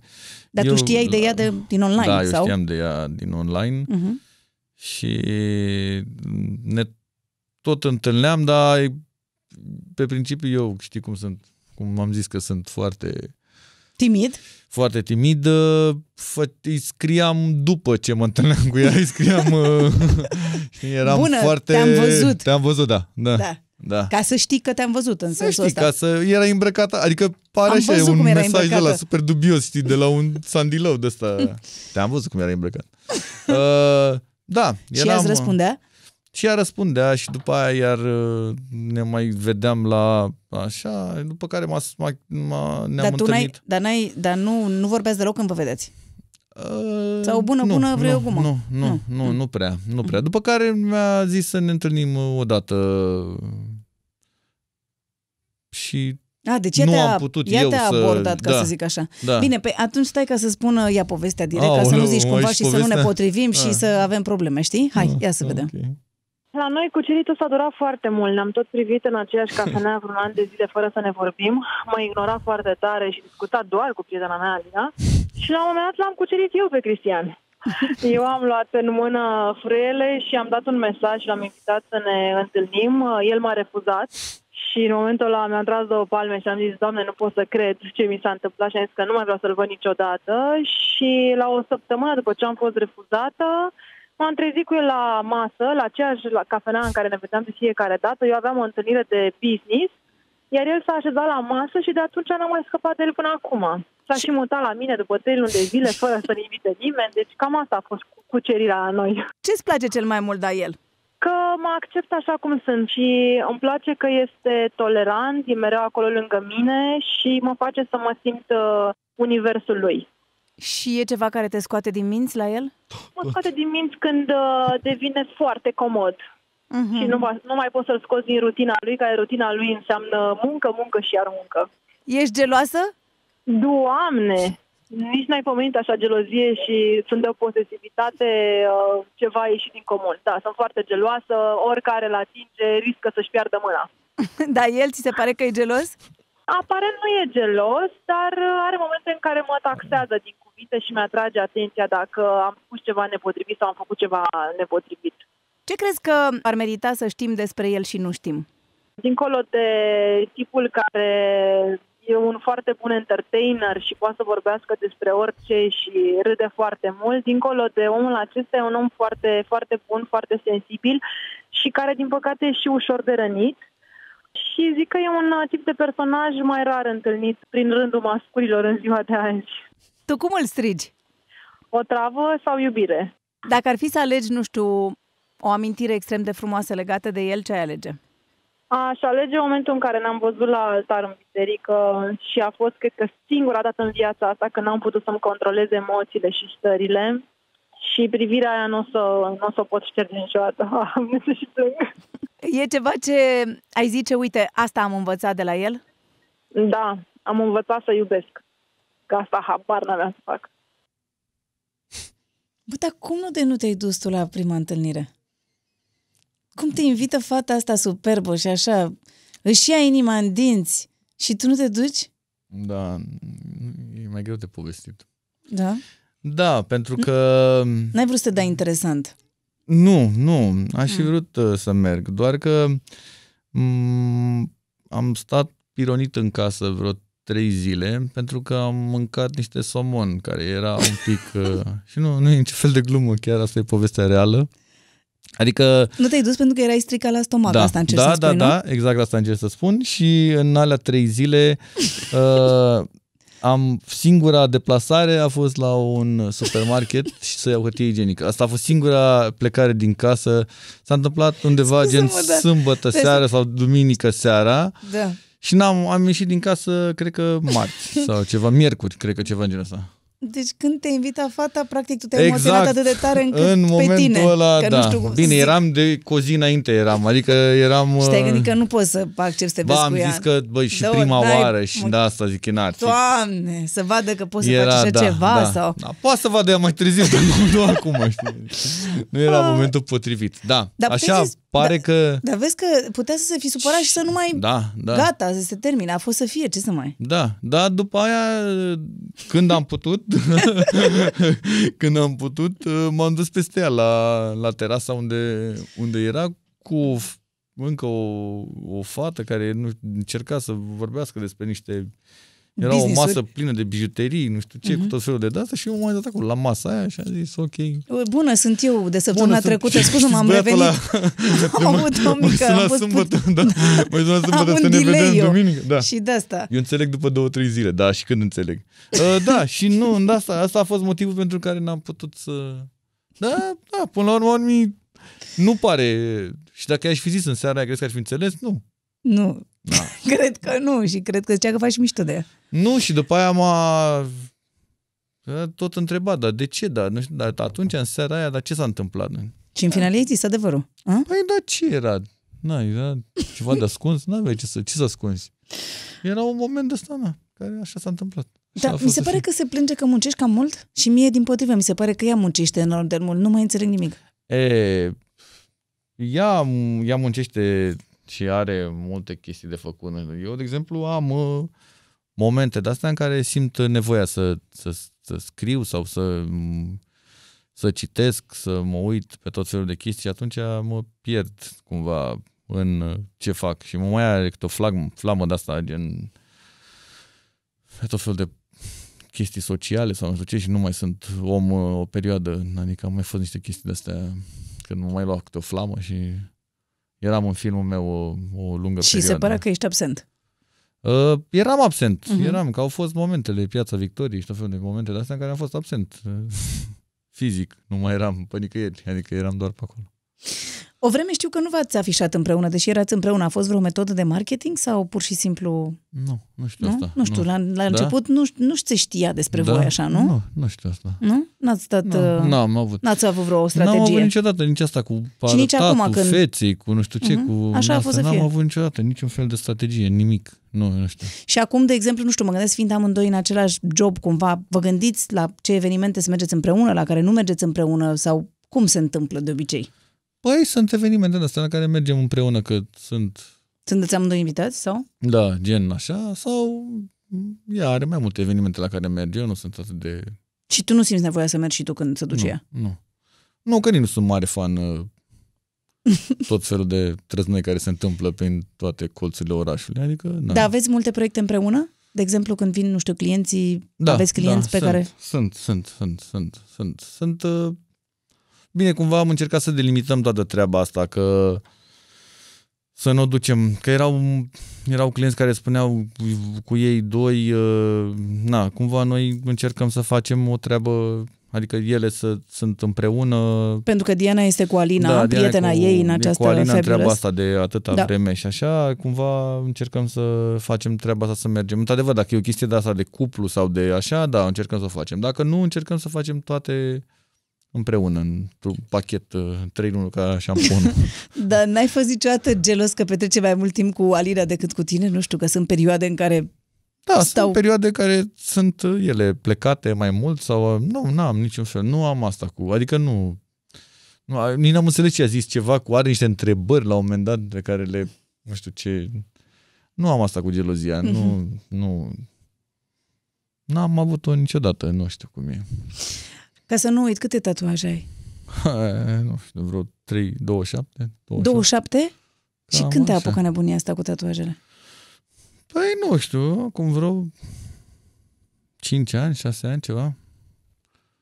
Dar tu știai de ea de, din online, Da, eu sau? știam de ea din online. Uh-huh. și ne tot întâlneam, dar pe principiu eu știi cum sunt, cum am zis că sunt foarte Timid? Foarte timid, uh, fă, îi scriam după ce mă întâlneam cu ea, îi scriam uh, (laughs) și eram Bună, foarte... te-am văzut. Te-am văzut, da. Da. Da. da. Ca să știi că te-am văzut în Să sensul știi, ăsta. ca să era îmbrăcată, adică pare Am așa, văzut un cum era mesaj de la îmbrăcată. super dubios, știi, de la un sandilău de ăsta. (laughs) Te-am văzut cum era îmbrăcat. Uh, da, Și eram, ea îți răspundea? Și ea răspundea și după aia iar uh, ne mai vedeam la așa, după care m-a, m-a, m-a, ne-am Dar tu n-ai, întâlnit. dar, n-ai, dar nu, nu vorbeați deloc când vă vedeți. Uh, Sau bună, nu, bună, vrei nu, o gumă? Nu, nu, Nu. nu, nu, nu prea, nu prea. După care mi-a zis să ne întâlnim uh, odată și A, deci ea Nu te-a, am putut ea eu te-a să- abordat, ca da. să zic așa. da. Bine, pe atunci stai ca să spună ea povestea direct, ca să nu Aoleu, zici mai cumva și și să nu ne povestea? potrivim și Ah. să avem probleme, știi? Hai, ia să vedem. Ok. La noi cuceritul s-a durat foarte mult. Ne-am tot privit în aceeași (laughs) cafenea vreun an de zile fără să ne vorbim. Mă ignora foarte tare și discuta doar cu prietena mea, Alina. Și la un moment dat l-am cucerit eu pe Cristian. (laughs) Eu am luat în mână frâiele și am dat un mesaj și l-am invitat să ne întâlnim. El m-a refuzat și în momentul ăla mi-am tras două palme și am zis, Doamne, nu pot să cred ce mi s-a întâmplat și am zis că nu mai vreau să-l văd niciodată. Și la o săptămână după ce am fost refuzată, M-am trezit cu el la masă, la aceeași la cafenea în care ne vedeam de fiecare dată. Eu aveam o întâlnire de business, iar el s-a așezat la masă și de atunci n-am mai scăpat de el până acum. S-a și mutat la mine după trei luni de zile, fără să-l invite nimeni, deci cam asta a fost cu- cucerirea la noi. Ce-ți place cel mai mult la el? Că mă accept așa cum sunt și îmi place că este tolerant, e mereu acolo lângă mine și mă face să mă simt uh, universul lui. Și e ceva care te scoate din minți la el? Mă scoate din minți când uh, devine foarte comod. Mhm. și nu, va- nu mai pot să-l scoți din rutina lui, care rutina lui înseamnă muncă, muncă și iar muncă. Ești geloasă? Doamne! Nici n-ai pomenit așa gelozie și sunt de o posesivitate uh, ceva ieșit din comun. Da, sunt foarte geloasă, oricare îl atinge riscă să-și piardă mâna. (laughs) Dar el ți se pare că e gelos? Aparent nu e gelos, dar uh, are momente în care mă taxează din cuvinte și mi-atrage atenția dacă am spus ceva nepotrivit sau am făcut ceva nepotrivit. Ce crezi că ar merita să știm despre el și nu știm? Dincolo de tipul care e un foarte bun entertainer și poate să vorbească despre orice și râde foarte mult, dincolo de omul acesta e un om foarte, foarte bun, foarte sensibil și care, din păcate, e și ușor de rănit. Și zic că e un uh, tip de personaj mai rar întâlnit prin rândul masculilor în ziua de azi. Tu cum îl strigi? O travă sau iubire? Dacă ar fi să alegi, nu știu, o amintire extrem de frumoasă legată de el, ce ai alege? Aș alege momentul în care ne-am văzut la altar în biserică și a fost, cred că, singura dată în viața asta când n-am putut să-mi controlez emoțiile și stările și privirea aia nu o să, n-o să o pot șterge niciodată. (laughs) Am să și plâng. E ceva ce ai zice, uite, asta am învățat de la el? Da, am învățat să iubesc. Că asta habar n-aveam să fac. Bă, dar cum nu de nu te-ai dus tu la prima întâlnire? Cum te invită fata asta superbă și așa, își ia inima în dinți și tu nu te duci? Da, e mai greu de povestit. Da? Da, pentru că... N-ai vrut să te dai interesant. Nu, nu, aș fi vrut uh, să merg, doar că m- am stat pironit în casă vreo trei zile pentru că am mâncat niște somon care era un pic... Uh, și nu, nu e niciun fel de glumă, chiar asta e povestea reală. Adică... Nu te-ai dus pentru că erai stricat la stomac, Da, asta încerci da, să spui, da, nu? da, exact asta încerc să spun și în alea trei zile (laughs) uh, am singura deplasare a fost la un supermarket și să iau hârtie igienică. Asta a fost singura plecare din casă. S-a întâmplat undeva Scuze-mă, gen da. sâmbătă Deci- seara sau duminică seara Da. Și n-am, am ieșit din casă, cred că marți (laughs) sau ceva, miercuri, cred că ceva în genul ăsta. Deci când te invita fata, practic tu te-ai emoționat atât de tare încât Exact. în pe momentul tine. ăla, că da. nu știu cum să Bine, zic. eram de cu o zi înainte eram, adică eram... Și te-ai uh, gândit că nu poți să accepti să te Ba, vezi am cu ea. zis că, băi, și Da, prima n-ai- oară și mă- da, asta zic, e n-ar fi. Doamne, să vadă că poți să faci așa da, ceva da, sau... Da. Poate să vadă ea mai târziu, dar nu, nu acum, știi. Nu era Ah. momentul potrivit. Da, Dar așa puteți să- pare da- că... Dar vezi că putea să se fi supărat și să nu mai... Da, da. Gata, să se termine. A fost să fie, ce să mai... Da, da, după aia, când am putut, (laughs) când am putut, m-am dus peste ea la, la terasa unde, unde era cu o f- încă o, o fată care nu încerca să vorbească despre niște... Era o Business-uri. masă plină de bijuterii, nu știu ce, cu tot felul de data și eu m-am dat acolo la masa aia și am zis, ok. Bună, sunt eu de săptămâna Bună, sunt- trecută. (laughs) Scuză, m-am Băiatul revenit. ăla- (laughs) Am avut o Mă mică... suna am fost sâmbătă, put- da. Mă suna (laughs) sâmbătă Am să un ne delay vedem eu. duminică. Da. Și de asta. Eu înțeleg după două, trei zile, da, și când înțeleg. Uh, da, și nu, da, asta, asta a fost motivul pentru care n-am putut să... Da, da, până la urmă, mi- nu pare... Și dacă aș fi zis în seara aia, crezi că aș fi înțeles? Nu. Nu. Da. (laughs) cred că nu și cred că zicea că faci mișto de ea. Nu, și după aia m-a tot întrebat, dar de ce, da? Nu știu, dar atunci, în seara aia, dar ce s-a întâmplat? Și în final ei zis adevărul. A? Păi, da, ce era? Na, era ceva de ascuns? N-aveai ce să, ce să ascunzi. Era un moment de ăsta, na, care așa s-a întâmplat. Așa Da, a mi fost se să pare fie. că se plânge că muncești cam mult și mie, din potrivă, mi se pare că ea muncește enorm de mult. Nu mai înțeleg nimic. E, ea, ea muncește și are multe chestii de făcut. Eu, de exemplu, am uh, momente de astea în care simt nevoia să, să, să scriu sau să, să citesc, să mă uit pe tot felul de chestii și atunci mă pierd cumva în uh, ce fac și mă mai are câte o flamă, flamă de asta, gen pe tot felul de chestii sociale sau nu știu ce și nu mai sunt om uh, o perioadă, adică am mai fost niște chestii de astea când mă mai lua câte o flamă și eram în filmul meu o, o lungă Și perioadă. se pare că ești absent. Uh, eram absent, Mhm. uh-huh. eram, că au fost momentele, Piața Victoriei și tot felul de momente de astea în care am fost absent. uh, (laughs) Fizic, nu mai eram pe nicăieri, adică eram doar pe acolo. O vreme știu că nu v-ați afișat împreună, deși erați împreună. A fost vreo metodă de marketing sau pur și simplu... Nu, nu știu Nu? asta. Nu știu, la, la început nu, nu se știa despre da? voi așa, nu? Nu, nu știu asta. Nu? N-ați stat... Nu, uh, n-am avut. N-ați avut vreo N-am strategie? avut niciodată nici asta cu Și nici acum arătatul când- feței, cu nu știu ce, Mhm. cu Așa a asta. fost să N-am fie. avut niciodată niciun fel de strategie, nimic. Nu, nu știu. Și acum, de exemplu, nu știu, mă gândesc fiind amândoi în același job, cumva, vă gândiți la ce evenimente să mergeți împreună, la care nu mergeți împreună sau cum se întâmplă de obicei? Păi sunt evenimente de astea la care mergem împreună, că sunt, Sunteți amândoi invitați sau? da, gen așa, sau ea are mai multe evenimente la care merge, eu nu sunt atât de... Și tu nu simți nevoia să mergi și tu când se duce ea? Nu, nu. Nu, că nici nu sunt mare fan uh, (laughs) tot felul de trăznăi care se întâmplă prin toate colțurile orașului, adică... Na. Dar aveți multe proiecte împreună? De exemplu, când vin, nu știu, clienții, Da, aveți clienți da, pe sunt, care... Sunt, sunt, sunt, sunt, sunt, sunt... uh, Bine, cumva am încercat să delimităm toată treaba asta, că să nu o ducem, că erau, erau clienți care spuneau cu ei doi, uh, na, cumva noi încercăm să facem o treabă, adică ele să sunt împreună. Pentru că Diana este cu Alina, Diana prietena e cu, ei în e această cu Alina în treaba fabulous. asta de atâta Da. da. vreme și așa, cumva încercăm să facem treaba asta să mergem. Într-adevăr, dacă e o chestie de asta de cuplu sau de așa, da, încercăm să o facem. Dacă nu, încercăm să facem toate împreună, într-un pachet uh, 3 în 1 ca șampon. (laughs) Dar n-ai fost niciodată gelos că petrece mai mult timp cu Alina decât cu tine? Nu știu, că sunt perioade în care Da, Stau- sunt perioade care sunt uh, ele plecate mai mult sau uh, nu, nu am niciun fel, nu am asta cu, adică nu, nu a- nici n-am înțeles ce a zis ceva cu, are niște întrebări la un moment dat pe care le, nu știu ce, nu am asta cu gelozia, Mhm. nu, nu, n-am avut-o niciodată, nu știu cum e. Ca să nu uit, câte tatuaje ai? nu știu, vreo 3, 27, 28. 27? Și Cam când te-a așa. apucat nebunia asta cu tatuajele? Păi nu știu, acum vreo 5 ani, 6 ani, ceva.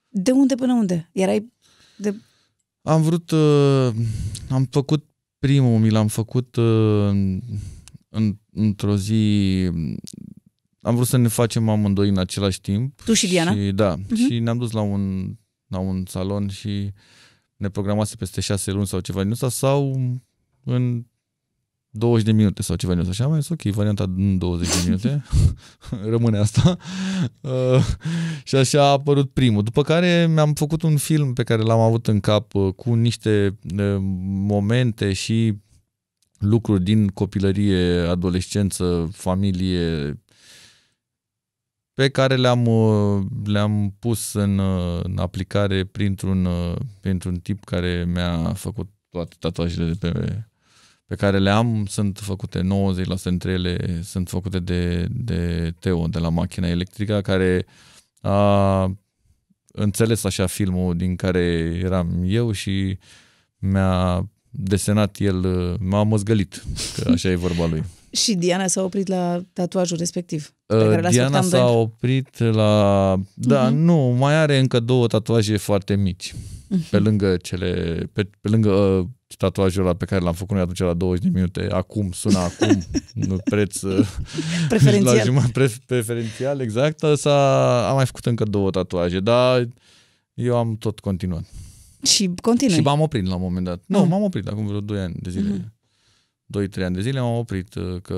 De unde până unde? Erai de... Am vrut, uh, am făcut primul, mi l-am făcut uh, în, într-o zi, am vrut să ne facem amândoi în același timp. Tu și Diana? Și, da, Mhm. și ne-am dus la un, la un salon și ne programase peste șase luni sau ceva din ăsta sau în 20 de minute sau ceva din ăsta. Și am zis, ok, varianta în 20 de minute, (laughs) rămâne asta. Uh, și așa a apărut primul. După care mi-am făcut un film pe care l-am avut în cap uh, cu niște uh, momente și lucruri din copilărie, adolescență, familie, pe care le-am, uh, le-am pus în, uh, în aplicare printr-un, uh, printr-un tip care mi-a făcut toate tatuajele de pe, pe care le am. Sunt făcute 90% dintre ele, sunt făcute de, de Teo, de la Machina Electrica, care a înțeles așa filmul din care eram eu și mi-a desenat el, uh, m-a măzgălit, că așa e vorba lui. (laughs) Și Diana s-a oprit la tatuajul respectiv. Pe care l-ați Uh, Diana făcut s-a amândoi. oprit la... Da, Mhm. nu, mai are încă două tatuaje foarte mici. Mhm. Pe lângă cele... Pe, pe lângă uh, tatuajul ăla pe care l-am făcut noi atunci la 20 de minute, acum, sună acum, (laughs) nu, preț... uh, Preferențial. La jumătate, pre, preferențial, exact. S-a, am mai făcut încă două tatuaje, dar eu am tot continuat. Și continui. Și m-am oprit la un moment dat. Nu, Mm. m-am oprit acum vreo 2 ani de zile. Mhm. 2-3 ani de zile m-am oprit uh, că...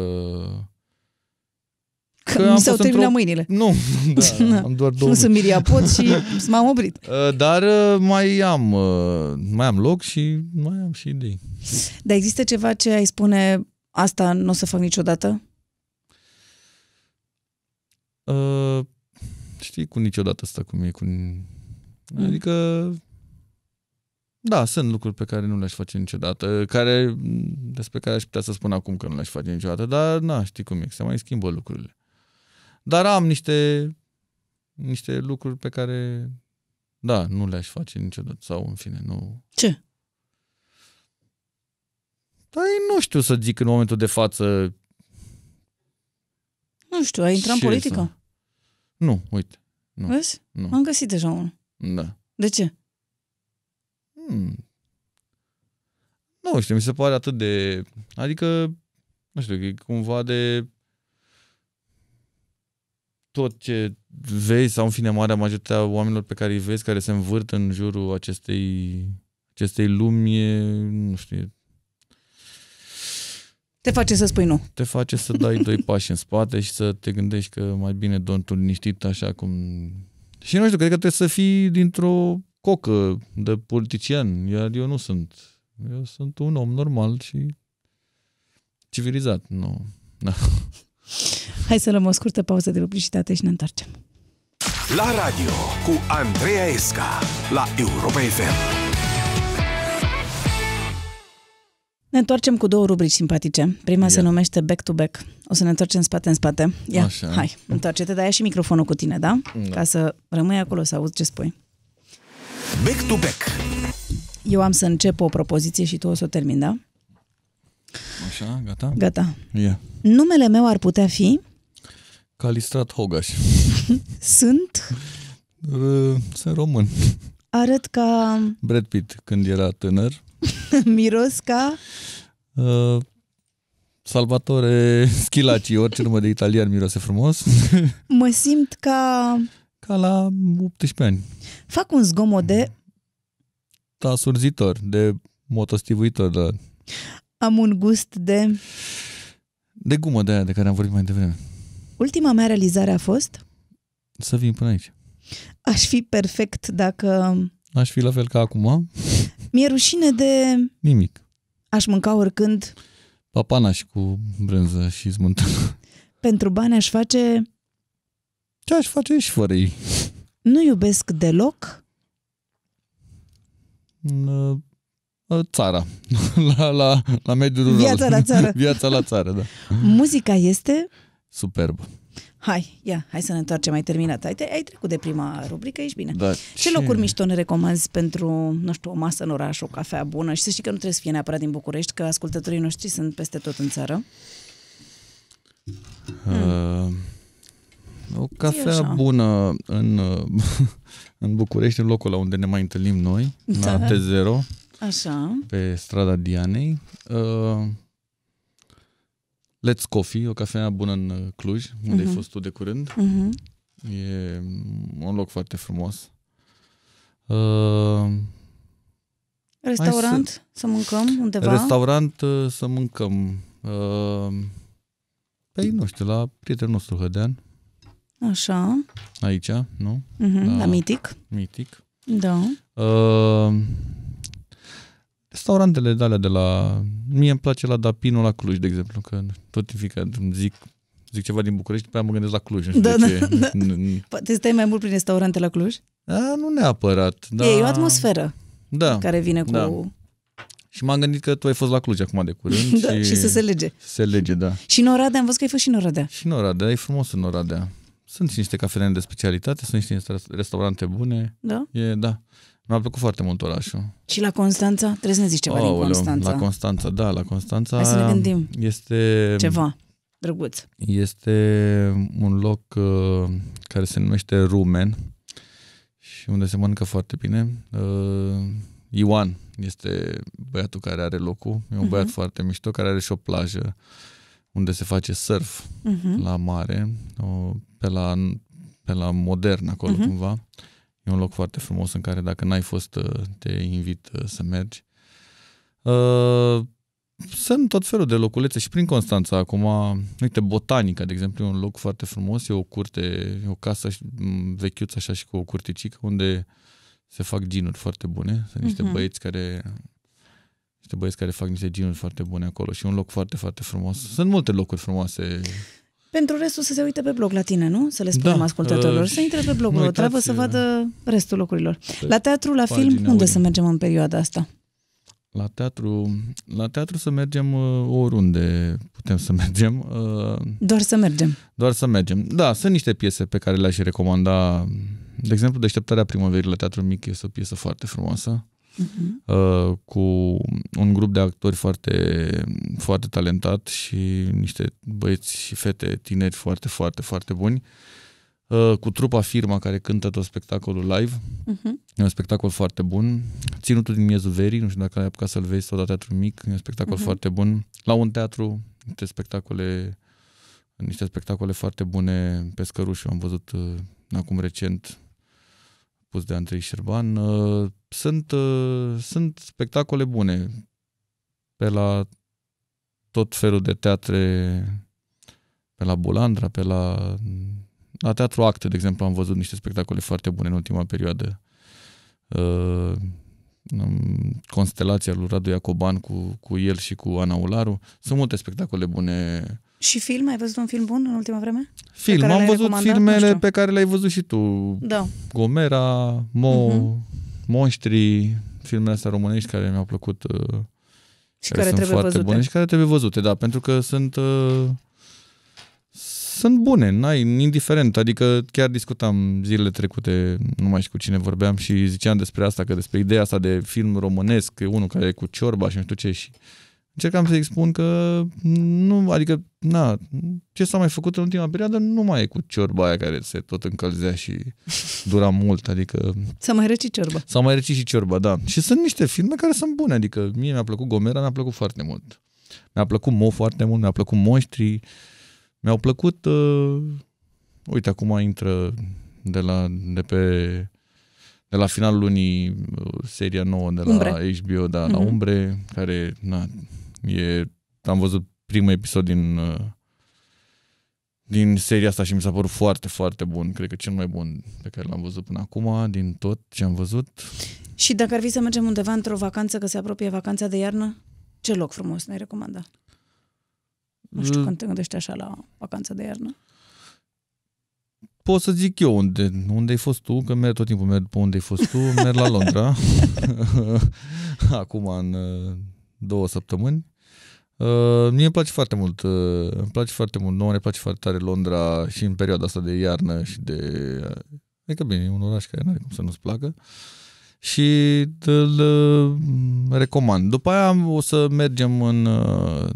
Că am mi s-au fost terminat într-o- mâinile. Nu, (laughs) da, Na. (laughs) am doar două Nu sunt Miria Pot și (laughs) m-am oprit. Uh, Dar uh, mai am, uh, mai am loc și mai am și idei. Dar există ceva ce ai spune, asta nu o să fac niciodată? Uh, știi cu niciodată asta cum e. Cu... Adică, da, sunt lucruri pe care nu le-aș face niciodată, care, despre care aș putea să spun acum că nu le-aș face niciodată, dar, na, știi cum e, se mai schimbă lucrurile. Dar am niște, niște lucruri pe care, da, nu le-aș face niciodată, sau, în fine, nu... Ce? Păi nu știu să zic în momentul de față Nu știu, ai intrat în Ce politică? să- Nu, uite. Nu. Vezi? Nu. Am găsit deja unul. Da. De ce? Hmm. Nu știu, mi se pare atât de... Adică, nu știu, e cumva de tot ce vezi, sau în fine marea majoritatea oamenilor pe care îi vezi, care se învârt în jurul acestei, acestei lumi, e, nu știu, e- Te face să spui nu. te face să dai (laughs) doi pași în spate și să te gândești că mai bine dormi tu liniștit așa cum... Și nu știu, cred că trebuie să fii dintr-o cocă de politician, iar eu nu sunt. Eu sunt un om normal și civilizat. Nu. Da. (laughs) Hai să luăm o scurtă pauză de publicitate și ne întoarcem. La radio cu Andreea Esca la Europa FM. Ne întoarcem cu două rubrici simpatice. Prima se Ia. numește Back to Back. O să ne întoarcem spate în spate. Ia, Așa. hai, întoarce-te, dar ia și microfonul cu tine, da? Da. Ca să rămâi acolo să auzi ce spui. Back to back. Eu am să încep o propoziție și tu o să o termin, da? Așa, gata? Gata. Ia. Numele meu ar putea fi Calistrat Hogaș. (laughs) Sunt, Uh, Sunt român. arăt ca, Brad Pitt când era tânăr. (laughs) miros ca, Uh, Salvatore Schillaci, orice nume de italian miroase frumos. (laughs) mă simt ca, Ca la 18 ani. fac un zgomot de, Da, surzitor, de motostivuitor, da. am un gust de... De gumă de aia de care am vorbit mai devreme. Ultima mea realizare a fost, Să vin până aici. aș fi perfect dacă Aș fi la fel ca acum. Mi-e rușine de... Nimic. Aș mânca oricând. Papanaș cu brânză și smântână. Pentru bani aș face... Ce aș face și fără ei? Nu iubesc deloc. Uh, țara. (laughs) La, la, la mediul rural. Viața la țară. (laughs) Viața la țară, da. Muzica este... Superb. Hai, ia, hai să ne întoarcem, ai terminat. Ai, ai trecut de prima rubrică, ești bine. Da, ce, ce locuri mișto ne recomanzi pentru, nu știu, o masă în oraș, o cafea bună? Și să știi că nu trebuie să fie neapărat din București, că ascultătorii noștri sunt peste tot în țară. Uh, o cafea așa. bună în, (laughs) în București, în locul la unde ne mai întâlnim noi, Da. la T0, Așa. pe strada Dianei. Uh, Let's Coffee, o cafea bună în uh, Cluj, unde ai Mhm. fost tu de curând. Uh-huh. E un loc foarte frumos. Uh, Restaurant, să... să mâncăm undeva? restaurant uh, să mâncăm. Uh, păi, nu știu, la prietenul nostru Hădean, Așa. aici, nu? Uh-huh. Da. La Mitic. Mitic. Da. Uh, restaurantele de alea de la... Mie îmi place la Dapino la Cluj, de exemplu, că tot fiecare îmi zic, zic ceva din București, pe aia mă gândesc la Cluj. Nu știu Da, de da, ce. da. N- n- Poate stai mai mult prin restaurante la Cluj? A, nu neapărat. Da. E o atmosferă da. care vine cu... Da. Și m-am gândit că tu ai fost la Cluj acum de curând. (laughs) Da, și, și să se lege. Se lege, da. Și în Oradea, am văzut că ai fost și în Oradea. Și în Oradea, e frumos în Oradea. Sunt și niște cafenele de specialitate, sunt și niște restaurante bune. Da? E, da. Mi-a plăcut foarte mult orașul. Și la Constanța? Trebuie să ne zici ceva din Aoleu, Constanța. La Constanța, da, la Constanța. Hai să ne gândim. Este, Ceva. Drăguț. Este un loc uh, care se numește Rumen și unde se mănâncă foarte bine. Uh, Ioan este băiatul care are locul. E un Mhm. băiat foarte mișto care are și o plajă unde se face surf Mhm. la mare, o, pe la, pe la modern acolo Mhm. cumva. E un loc foarte frumos în care dacă n-ai fost, uh, te invit uh, să mergi. Uh, sunt tot felul de loculețe și prin Constanța acum, uite, Botanica, de exemplu, e un loc foarte frumos, e o curte, e o casă și- m, vechiuță așa și cu o curticică unde se fac ginuri foarte bune. Sunt niște Mhm. băieți care niște băieți care fac niște ginuri foarte bune acolo și e un loc foarte, foarte frumos. Sunt multe locuri frumoase. Pentru restul să se uite pe blog la tine, nu? Să le spunem Da, ascultătorilor. uh, să intre pe blogul nu o treabă uitați, să uh, vadă restul locurilor. pe La teatru, la film, pagina unde Audio. să mergem în perioada asta? La teatru, la teatru să mergem uh, oriunde putem să (laughs) mergem. Uh, Doar să mergem. Doar să mergem. Da, sunt niște piese pe care le-aș recomanda. De exemplu, Deșteptarea primăverii la Teatrul Mic este o piesă foarte frumoasă, Uh-huh. uh, cu un grup de actori foarte, foarte talentat și niște băieți și fete tineri foarte, foarte, foarte buni, uh, cu trupa Firma care cântă tot spectacolul live. Uh-huh. E un spectacol foarte bun. Ținutul din miezul verii, nu știu dacă ai apucat să-l vezi, sau la Teatrul Mic, e un spectacol Mhm. foarte bun. La un teatru, niște spectacole, niște spectacole foarte bune pe Scărușu, am văzut uh, acum recent, pus de Andrei Șerban. Uh, sunt, uh, sunt spectacole bune pe la tot felul de teatre, pe la Bulandra, pe la, la Teatru Acte, de exemplu, am văzut niște spectacole foarte bune în ultima perioadă. Uh, um, Constelația lui Radu Iacoban cu, cu el și cu Ana Ularu. Sunt multe spectacole bune. Și film? Ai văzut un film bun în ultima vreme? Film, care am le-ai văzut recomandat? Nu filmele știu. pe care le-ai văzut și tu. Da. Gomera, Mo, Mhm. Monștri, filmele astea românești care mi-au plăcut. uh, Și care sunt trebuie foarte văzute. bune și care trebuie văzute, da, pentru că sunt uh, sunt bune, n-ai, indiferent, adică chiar discutam zilele trecute, nu mai știu cu cine vorbeam și ziceam despre asta, că despre ideea asta de film românesc, că e unul care e cu ciorba și nu știu ce și încercam să-i spun că nu, adică, na, ce s-a mai făcut în ultima perioadă nu mai e cu ciorba aia care se tot încălzea și dura (laughs) mult, adică Să mai răci ciorbă. S-au mai răcit și ciorba, da. Și sunt niște filme care sunt bune, adică mie mi-a plăcut Gomera, mi-a plăcut foarte mult. Mi-a plăcut Mo foarte mult, mi-a plăcut Monștri, mi-au plăcut, uh, uite, acum intră de la, de pe, de la finalul lunii uh, seria nouă de la Umbre. HBO, da, la Mhm. Umbre, care, na, e, am văzut primul episod din, uh, din seria asta și mi s-a părut foarte, foarte bun. Cred că cel mai bun pe care l-am văzut până acum, din tot ce am văzut. Și dacă ar fi să mergem undeva într-o vacanță, că se apropie vacanța de iarnă, ce loc frumos ne recomanda? Nu știu Mm. când te gândești așa la vacanța de iarnă. Pot să zic eu unde, unde ai fost tu, că merg tot timpul merg pe unde ai fost tu, merg la Londra. (laughs) (laughs) Acum în uh, două săptămâni. Uh, mie îmi place foarte mult, uh, îmi place foarte mult, nouă ne place foarte tare Londra și în perioada asta de iarnă și de... Adică bine, e un oraș care nu are cum să nu-ți placă. Și îl uh, recomand. După aia am- o să mergem în uh,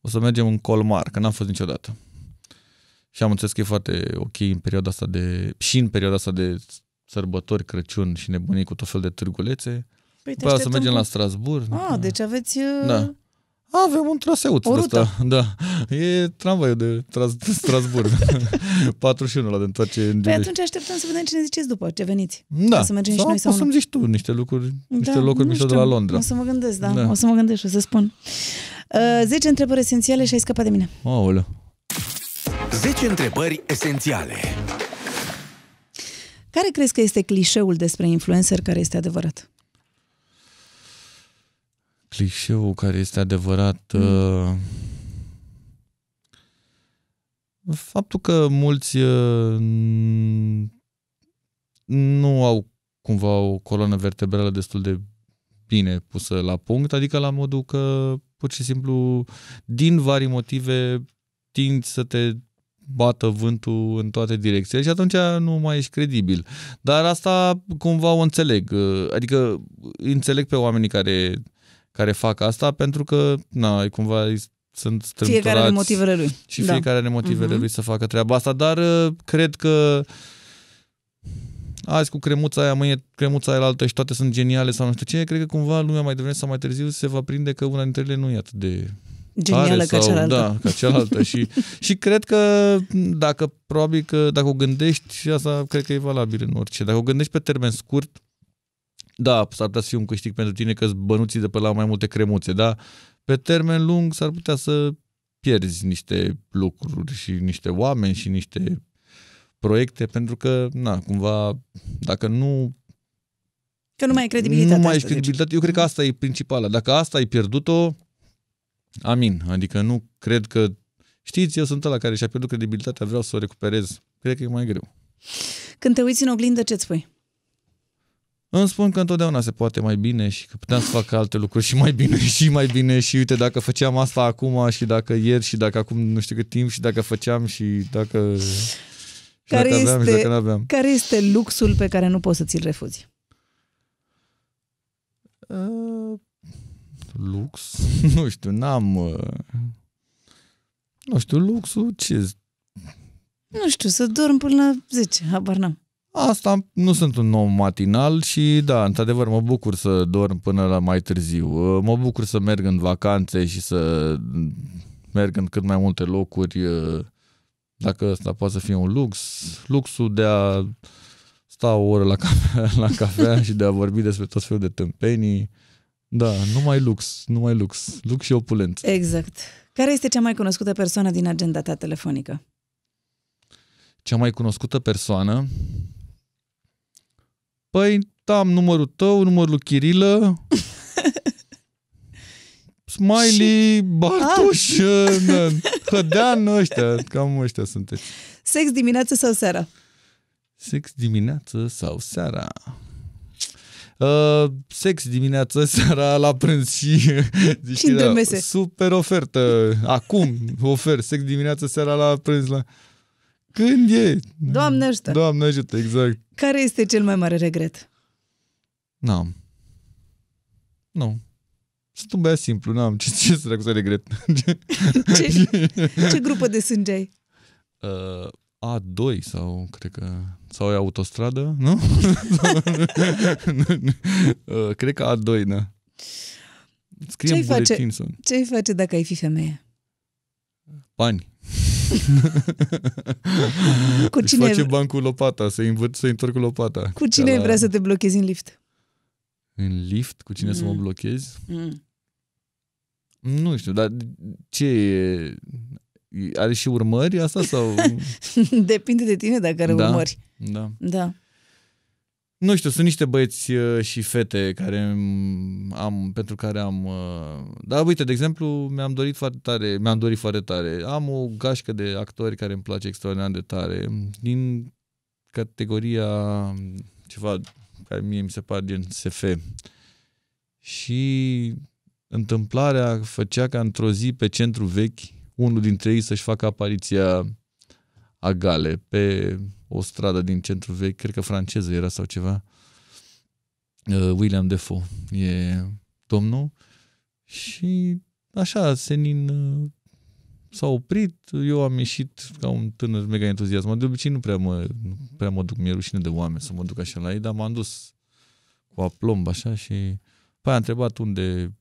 o să mergem în Colmar, că n-am fost niciodată. Și am înțeles că e foarte ok în perioada asta de... și în perioada asta de sărbători, Crăciun și nebunii cu tot fel de târgulețe. Păi După aia o să mergem la Strasburg. Ah, deci aveți... uh, Da. Avem un traseuț O de rută. ăsta. Da. (laughs) E tramvaiul de Tras- Strasburg. 41 (laughs) la de întoarce în Păi Giulești. atunci așteptăm să vedem ce ne ziceți după ce veniți. Da. Ca să mergem și sau noi sau poți nu. să-mi zici tu niște lucruri, niște Da, locuri nu mișto de știu. la Londra. O să mă gândesc, da. Da. O să mă gândesc și o să spun. Uh, 10 întrebări esențiale și ai scăpat de mine. Aoleu. 10 întrebări esențiale. Care crezi că este clișeul despre influencer care este adevărat? Clișeul care este adevărat Mm. uh, faptul că mulți uh, nu au cumva o coloană vertebrală destul de bine pusă la punct, adică la modul că pur și simplu din vari motive tinzi să te bată vântul în toate direcțiile și atunci nu mai ești credibil. Dar asta cumva o înțeleg. uh, Adică înțeleg pe oamenii care care fac asta pentru că na, cumva îi sunt strâmtorați Fiecare are motivele lui. și Da. fiecare are motivele Mhm. lui să facă treaba asta, dar uh, cred că azi cu cremuța aia, mâine cremuța aia la altă și toate sunt geniale sau nu știu ce, cred că cumva lumea mai devreme sau mai târziu se va prinde că una dintre ele nu e atât de Genială tare ca sau, cealaltă. Da, ca cealaltă. și, și cred că dacă probabil că dacă o gândești, și asta cred că e valabil în orice, dacă o gândești pe termen scurt, da, s-ar putea să fie un câștig pentru tine că bănuții de pe la mai multe cremuțe, da? Pe termen lung s-ar putea să pierzi niște lucruri și niște oameni și niște proiecte, pentru că, na, cumva, dacă nu Că nu mai ai credibilitate. nu mai ai asta, zici. credibilitate. Eu cred că asta e principala. Dacă asta ai pierdut-o, amin. Adică nu cred că... Știți, eu sunt ăla care și-a pierdut credibilitatea, vreau să o recuperez. Cred că e mai greu. Când te uiți în oglindă, ce-ți spui? Îmi spun că întotdeauna se poate mai bine și că puteam să fac alte lucruri și mai bine (laughs) și mai bine și uite dacă făceam asta acum și dacă ieri și dacă acum nu știu cât timp și dacă făceam și dacă... Și Care dacă aveam și este- dacă nu aveam. Care este luxul pe care nu poți să ți-l refuzi? Uh, lux? (laughs) Nu știu, n-am... Uh, nu știu, luxul ce Nu știu, să dorm până la 10, habar n-am. Asta nu sunt un om matinal și da, într-adevăr mă bucur să dorm până la mai târziu. Uh, Mă bucur să merg în vacanțe și să merg în cât mai multe locuri. uh, Dacă ăsta poate să fie un lux. Luxul de a sta o oră la cafea, (laughs) la cafea și de a vorbi despre tot felul de tâmpenii. Da, numai lux, numai lux. Lux și opulență. Exact. Care este cea mai cunoscută persoană din agenda ta telefonică? Cea mai cunoscută persoană? Păi, da, am numărul tău, numărul lui Chirilă, (laughs) Smiley, Bartuș, ah. Hădean, ăștia, cam ăștia sunteți. Sex dimineață sau seara? Sex dimineață sau seara? Uh, sex dimineață, (laughs) seara la prânz și (laughs) zici Și între Chirila, mese. Super ofertă. Acum ofer sex dimineață, seara la prânz la... Când e? Doamne ajută! Doamne ajută, exact. Care este cel mai mare regret? N-am. Nu. Sunt un băiat simplu, n-am. Ce, ce să să regret? (laughs) Ce, ce grupă de sânge ai? uh, A2 sau, cred că, sau e autostradă, nu? (laughs) uh, cred că A2, da. Scrie Ce-ai în face? buletin sunt. Ce ai face dacă ai fi femeie? Bani. (laughs) Cu Își cine, face bani cu lopata, să-i învăț să-i întorc cu lopata. cu cine ai Ca la- vrea să te blochezi în lift? În lift? Cu cine să mă Mm. blochez? Mm. Nu știu, dar ce e... are și urmări asta sau... (laughs) Depinde de tine dacă are da, urmări. Da. Da. Nu știu, sunt niște băieți uh, și fete care am, pentru care am... uh, Da, uite, de exemplu, mi-am dorit foarte tare, mi-am dorit foarte tare. Am o gașcă de actori care îmi place extraordinar de tare. Din categoria ceva care mie mi se pare gen SF. Și întâmplarea făcea ca într-o zi pe centru vechi unul dintre ei să-și facă apariția a gale pe o stradă din centru vechi, cred că franceză era sau ceva. Uh, William Defoe e domnul și așa, senin uh, s-a oprit, eu am ieșit ca un tânăr mega entuziasmat. De obicei nu prea mă, nu prea mă duc, mi-e rușine de oameni să mă duc așa la ei, dar m-am dus cu aplomb așa și păi a întrebat unde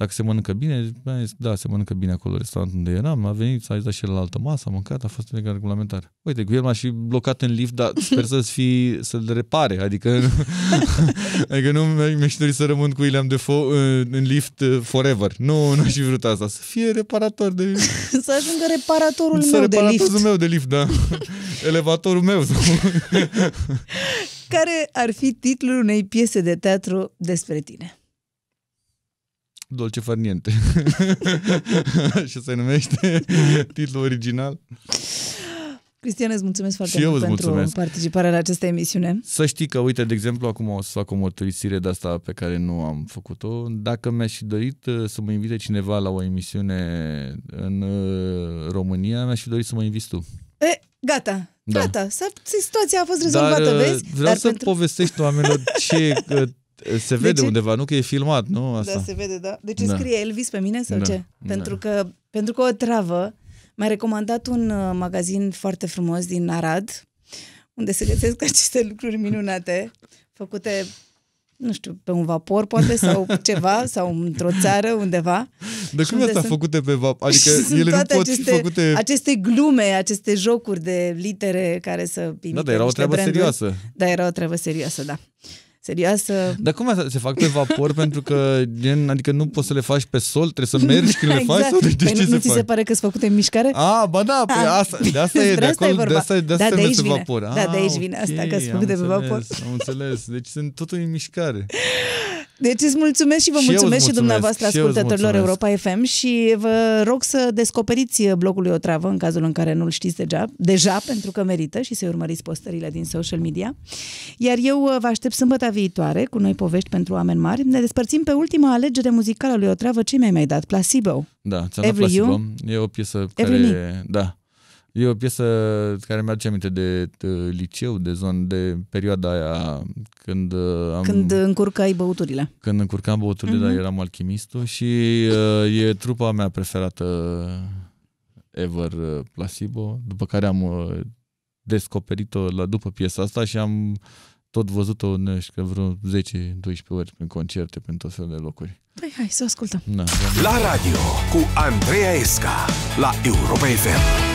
dacă se mănâncă bine, mi-a zis, da, se mănâncă bine acolo restaurantul unde eram, a venit, s-a dat și el la altă masă, a mâncat, a fost mega regulamentar. Uite, cu el m-a și blocat în lift, dar sper să-ți fi, să-l repare, adică, (laughs) adică nu mi-aș dori să rămân cu William Defoe în, în lift uh, forever. Nu, nu aș fi vrut asta, să fie reparator de... (laughs) Să ajungă reparatorul să meu de reparatorul lift. meu de lift, da. (laughs) Elevatorul meu. Care ar fi titlul unei piese de teatru despre tine? Dolce far niente. Așa (laughs) se numește titlul original. Cristian, îți mulțumesc foarte Și eu mult îți pentru mulțumesc. participarea la această emisiune. Să știi că, uite, de exemplu, acum o să fac o mărturisire de asta pe care nu am făcut-o. Dacă mi-aș fi dorit uh, să mă invite cineva la o emisiune în uh, România, mi-aș fi dorit să mă inviți tu. E, gata, Da. gata, s-a, situația a fost rezolvată, Dar uh, vezi? vreau Dar să pentru... povestești oamenilor ce (laughs) uh, se vede ce? undeva, nu că e filmat, nu? Asta. Da, se vede, da. De ce Da. scrie Elvis pe mine sau Da, ce? da. Pentru că, pentru că o travă mi-a recomandat un uh, magazin foarte frumos din Arad, unde se găsesc (laughs) aceste lucruri minunate, făcute, nu știu, pe un vapor poate sau (laughs) ceva, sau într-o țară undeva. De Și cum unde asta sunt- făcute pe vap? (laughs) Adică Și sunt ele nu toate pot aceste, fi făcute... aceste glume, aceste jocuri de litere care să imite Da, dar era o niște treabă branduri. serioasă. Da, era o treabă serioasă, da. Serioasă. Dar cum asta? Se fac pe vapor pentru că, gen, adică nu poți să le faci pe sol, trebuie să mergi când le (laughs) faci? Sau de, de păi ce nu, se nu ți fac? se pare că sunt făcute în mișcare? A, ba da, pe Ah. asta, de asta (laughs) e, de Despre asta e acolo, de vorba. asta, de asta Da, se de aici numește vine. vapor. Da, de aici vine asta, că ok, sunt am făcute pe vapor. înțeles, Am înțeles, deci sunt totul în mișcare. (laughs) Deci îți mulțumesc și vă Și eu îți mulțumesc și mulțumesc, dumneavoastră și eu îți ascultătorilor mulțumesc. Europa FM și vă rog să descoperiți blogul lui Otravă în cazul în care nu-l știți deja, deja pentru că merită și să urmăriți postările din social media. Iar eu uh, vă aștept sâmbătă viitoare cu noi povești pentru oameni mari. Ne despărțim pe ultima alegere muzicală a lui Otravă. Ce mi-ai mai dat? Placebo. Da, ți-am dat Every You? Placebo. E o piesă Every care... Da. E o piesă care mi-aduce aminte de, de liceu, de zon, de perioada aia când uh, am... Când încurcai băuturile. când încurcam băuturile, Mhm. dar eram alchimistul și uh, e trupa mea preferată ever, uh, Placebo, după care am uh, descoperit-o la, după piesa asta și am tot văzut-o, nu știu, că vreo 10-12 ori prin concerte, prin tot felul de locuri. Păi hai să o ascultăm. Da, La radio cu Andreea Esca la Europa FM.